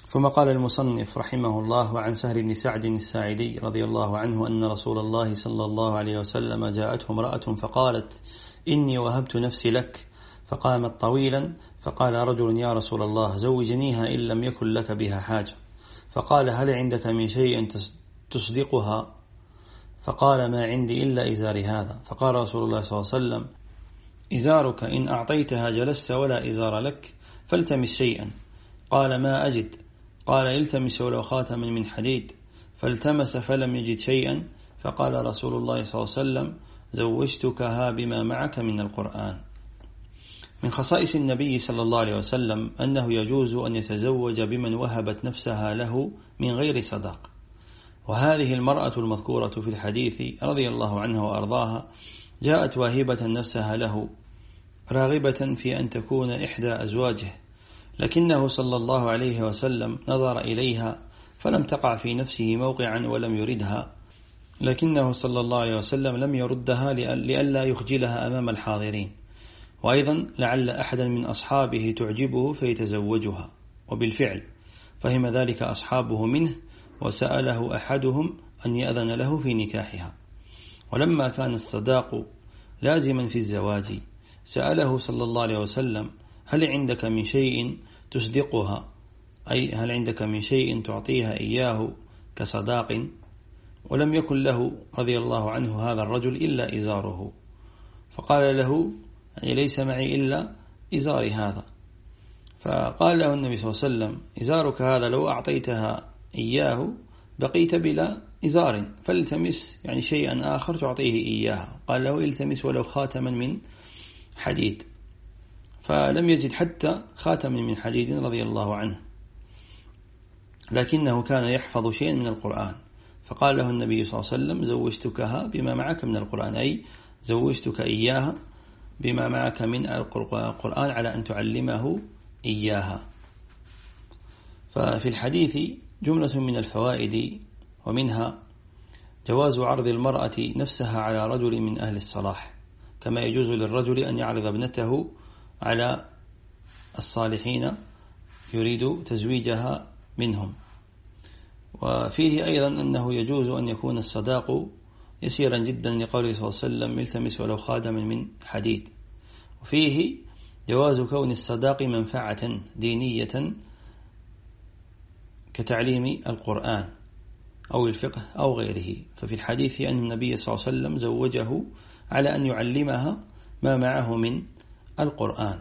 ثم قال المصنف رحمه الله وعن سهل بن سعد الساعدي رضي الله عنه أن رسول الله صلى الله عليه وسلم جاءته امرأة فقالت إني وهبت نفسي لك. فقامت طويلا فقال رجل يا رسول الله زوجنيها إن لم يكن لك بها حاجة. فقال هل عندك من شيء تصدقها؟ فقال ما عندي إلا إزار هذا. فقال رسول الله صلى الله عليه وسلم إزارك إن أعطيتها جلست ولا إزار لك فالتمس شيئا. قال ما أجد. قال التمس ولو خاتما من حديد فالتمس فلم يجد شيئا فقال رسول الله صلى الله عليه وسلم زوجتكها بما معك من القرآن. من خصائص النبي صلى الله عليه وسلم أنه يجوز أن يتزوج بمن وهبت نفسها له من غير صداق. وهذه المرأة المذكورة في الحديث رضي الله عنها وأرضاها جاءت واهبة نفسها له راغبة في أن تكون إحدى أزواجه. لكنه صلى الله عليه وسلم نظر إليها فلم تقع في نفسه موقعا ولم يردها. لكنه صلى الله عليه وسلم لم يردها لئلا يخجلها أمام الحاضرين. وأيضا لعل أحدا من أصحابه تعجبه فيتزوجها. وبالفعل فهم ذلك أصحابه منه وسأله أحدهم أن يأذن له في نكاحها. ولما كان الصداق لازما في الزواج سأله صلى الله عليه وسلم هل عندك من شيء تصدقها. أي هل عندك من شيء تعطيها إياه كصداق؟ ولم يكن له رضي الله عنه هذا الرجل إلا إزاره. فقال له يعني ليس معي إلا إزاري هذا. فقال له النبي صلى الله عليه وسلم إزارك هذا لو أعطيتها إياه بقيت بلا إزار فالتمس يعني شيئا آخر تعطيه إياه. قال له التمس ولو خاتما من حديد. فلم يجد حتى خاتما من حديد رضي الله عنه. لكنه كان يحفظ شيئا من القرآن. فقال له النبي صلى الله عليه وسلم زوجتكها بما معك من القرآن. أي زوجتك إياها بما معك من القرآن على أن تعلمه إياها. ففي الحديث جملة من الفوائد ومنها جواز عرض المرأة نفسها على رجل من أهل الصلاح كما يجوز للرجل أن يعرض ابنته على الصالحين يريد تزويجها منهم. وفيه أيضا أنه يجوز أن يكون الصداق يسيرا جدا لقوله صلى الله عليه وسلم التمس ولو خادما من حديد. وفيه جواز كون الصداق منفعة دينية كتعليم القرآن أو الفقه أو غيره. ففي الحديث أن النبي صلى الله عليه وسلم زوجه على أن يعلمها ما معه من القرآن.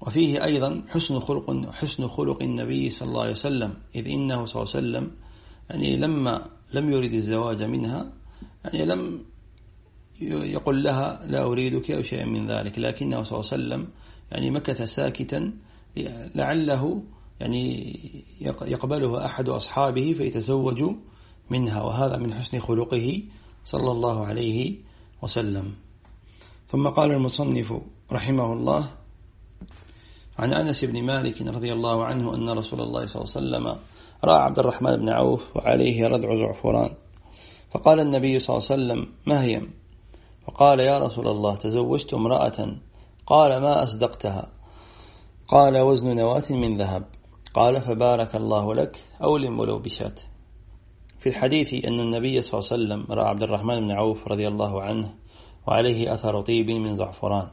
وفيه أيضا حسن خلق حسن خلق النبي صلى الله عليه وسلم إذ إنه صلى الله عليه وسلم يعني لما لم يرد الزواج منها يعني لم يقول لها لا أريدك أو شيء من ذلك لكنه صلى الله عليه وسلم يعني مكث ساكتا لعله يعني يقبله أحد أصحابه فيتزوج منها وهذا من حسن خلقه صلى الله عليه وسلم. ثم قال المصنف رحمه الله عن أنس بن مالك رضي الله عنه أن رسول الله صلى الله عليه وسلم رأى عبد الرحمن بن عوف وعليه ردع زعفران. فقال النبي صلى الله عليه وسلم مهيم فقال يا رسول الله تزوجت امرأة. قال ما أصدقتها؟ قال وزن نواة من ذهب. قال فبارك الله لك أولم ولو بشات. في الحديث أن النبي صلى الله عليه وسلم رأى عبد الرحمن بن عوف رضي الله عنه وعليه أثر طيب من زعفران.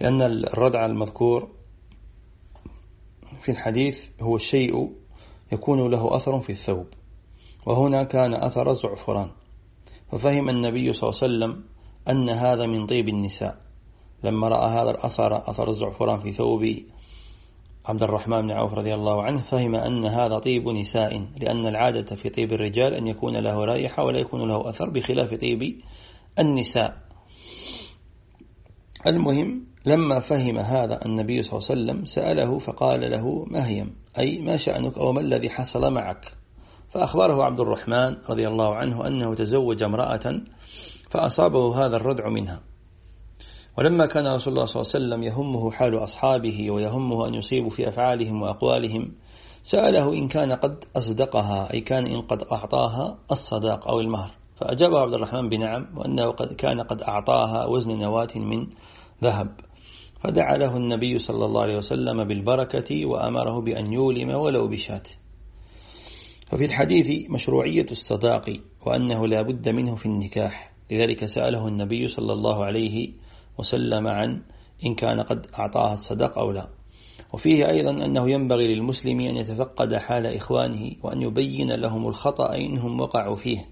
لأن الردع المذكور في الحديث هو الشيء يكون له أثر في الثوب. وهنا كان أثر الزعفران ففهم النبي صلى الله عليه وسلم أن هذا من طيب النساء. لما رأى هذا الأثر أثر الزعفران في ثوب عبد الرحمن بن عوف رضي الله عنه فهم أن هذا طيب نساء لأن العادة في طيب الرجال أن يكون له رائحة ولا يكون له أثر بخلاف طيب النساء. المهم لما فهم هذا النبي صلى الله عليه وسلم سأله فقال له ما هي؟ أي ما شأنك أو ما الذي حصل معك؟ فأخبره عبد الرحمن رضي الله عنه أنه تزوج امرأة فأصابه هذا الردع منها. ولما كان رسول الله صلى الله عليه وسلم يهمه حال أصحابه ويهمه أن يصيبوا في أفعالهم وأقوالهم سأله إن كان قد أصدقها أي كان إن قد أعطاها الصداق أو المهر. فأجابه عبد الرحمن بنعم وأنه قد كان قد أعطاها وزن نواة من ذهب. فدعا له النبي صلى الله عليه وسلم بالبركة وأمره بأن يولم ولو بشات ففي الحديث مشروعية الصداق وأنه لا بد منه في النكاح. لذلك سأله النبي صلى الله عليه وسلم عن إن كان قد أعطاها الصدق أو لا. وفيه أيضا أنه ينبغي للمسلم أن يتفقد حال إخوانه وأن يبين لهم الخطأ إنهم وقعوا فيه.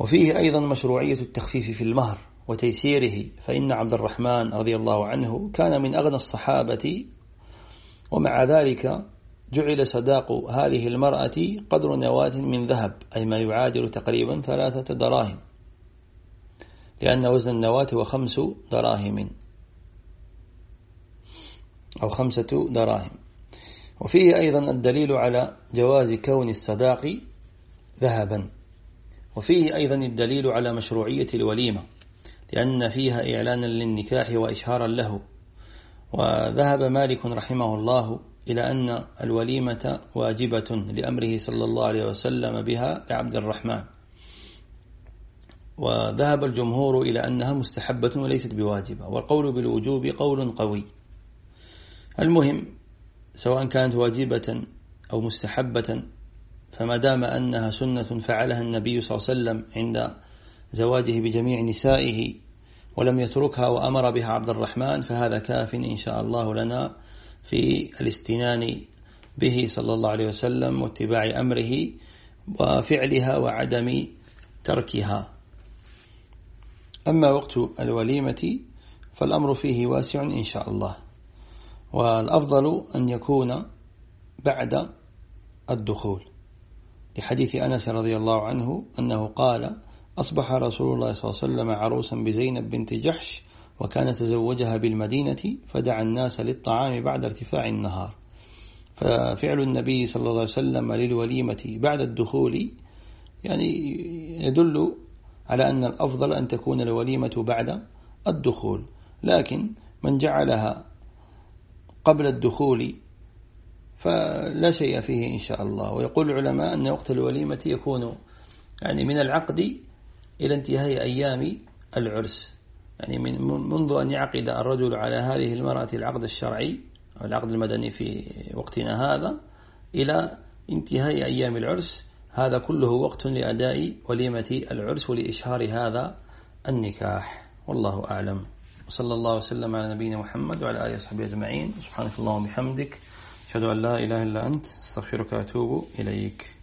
وفيه أيضا مشروعية التخفيف في المهر. وتيسيره فإن عبد الرحمن رضي الله عنه كان من أغنى الصحابة ومع ذلك جعل صداق هذه المرأة قدر نواة من ذهب أي ما يعادل تقريبا ثلاثة دراهم لأن وزن النواة هو خمس دراهم أو خمسة دراهم. وفيه أيضا الدليل على جواز كون الصداق ذهبا. وفيه أيضا الدليل على مشروعية الوليمة. لأن فيها إعلانا للنكاح وإشهارا له. وذهب مالك رحمه الله إلى أن الوليمة واجبة لأمره صلى الله عليه وسلم بها لعبد الرحمن. وذهب الجمهور إلى أنها مستحبة وليست بواجبة. والقول بالوجوب قول قوي. المهم سواء كانت واجبة أو مستحبة فما دام أنها سنة فعلها النبي صلى الله عليه وسلم عند زواجه بجميع نسائه ولم يتركها وأمر بها عبد الرحمن فهذا كاف إن شاء الله لنا في الاستنان به صلى الله عليه وسلم واتباع أمره وفعلها وعدم تركها. أما وقت الوليمة فالأمر فيه واسع إن شاء الله. والأفضل أن يكون بعد الدخول. لحديث أنس رضي الله عنه أنه قال أصبح رسول الله صلى الله عليه وسلم عروسا بزينب بنت جحش وكان تزوجها بالمدينة فدعا الناس للطعام بعد ارتفاع النهار. ففعل النبي صلى الله عليه وسلم للوليمة بعد الدخول يعني يدل على أن الأفضل أن تكون الوليمة بعد الدخول. لكن من جعلها قبل الدخول فلا شيء فيه إن شاء الله. ويقول العلماء أن وقت الوليمة يكون يعني من العقد إلى انتهاء أيام العرس. يعني من منذ أن يعقد الرجل على هذه المرأة العقد الشرعي أو العقد المدني في وقتنا هذا إلى انتهاء أيام العرس هذا كله وقت لأداء وليمة العرس ولإشهار هذا النكاح. والله أعلم. وصلى الله وسلم على نبينا محمد وعلى آله وصحبه أجمعين. سبحانك اللهم وبحمدك أشهد أن لا إله إلا أنت أستغفرك وأتوب إليك.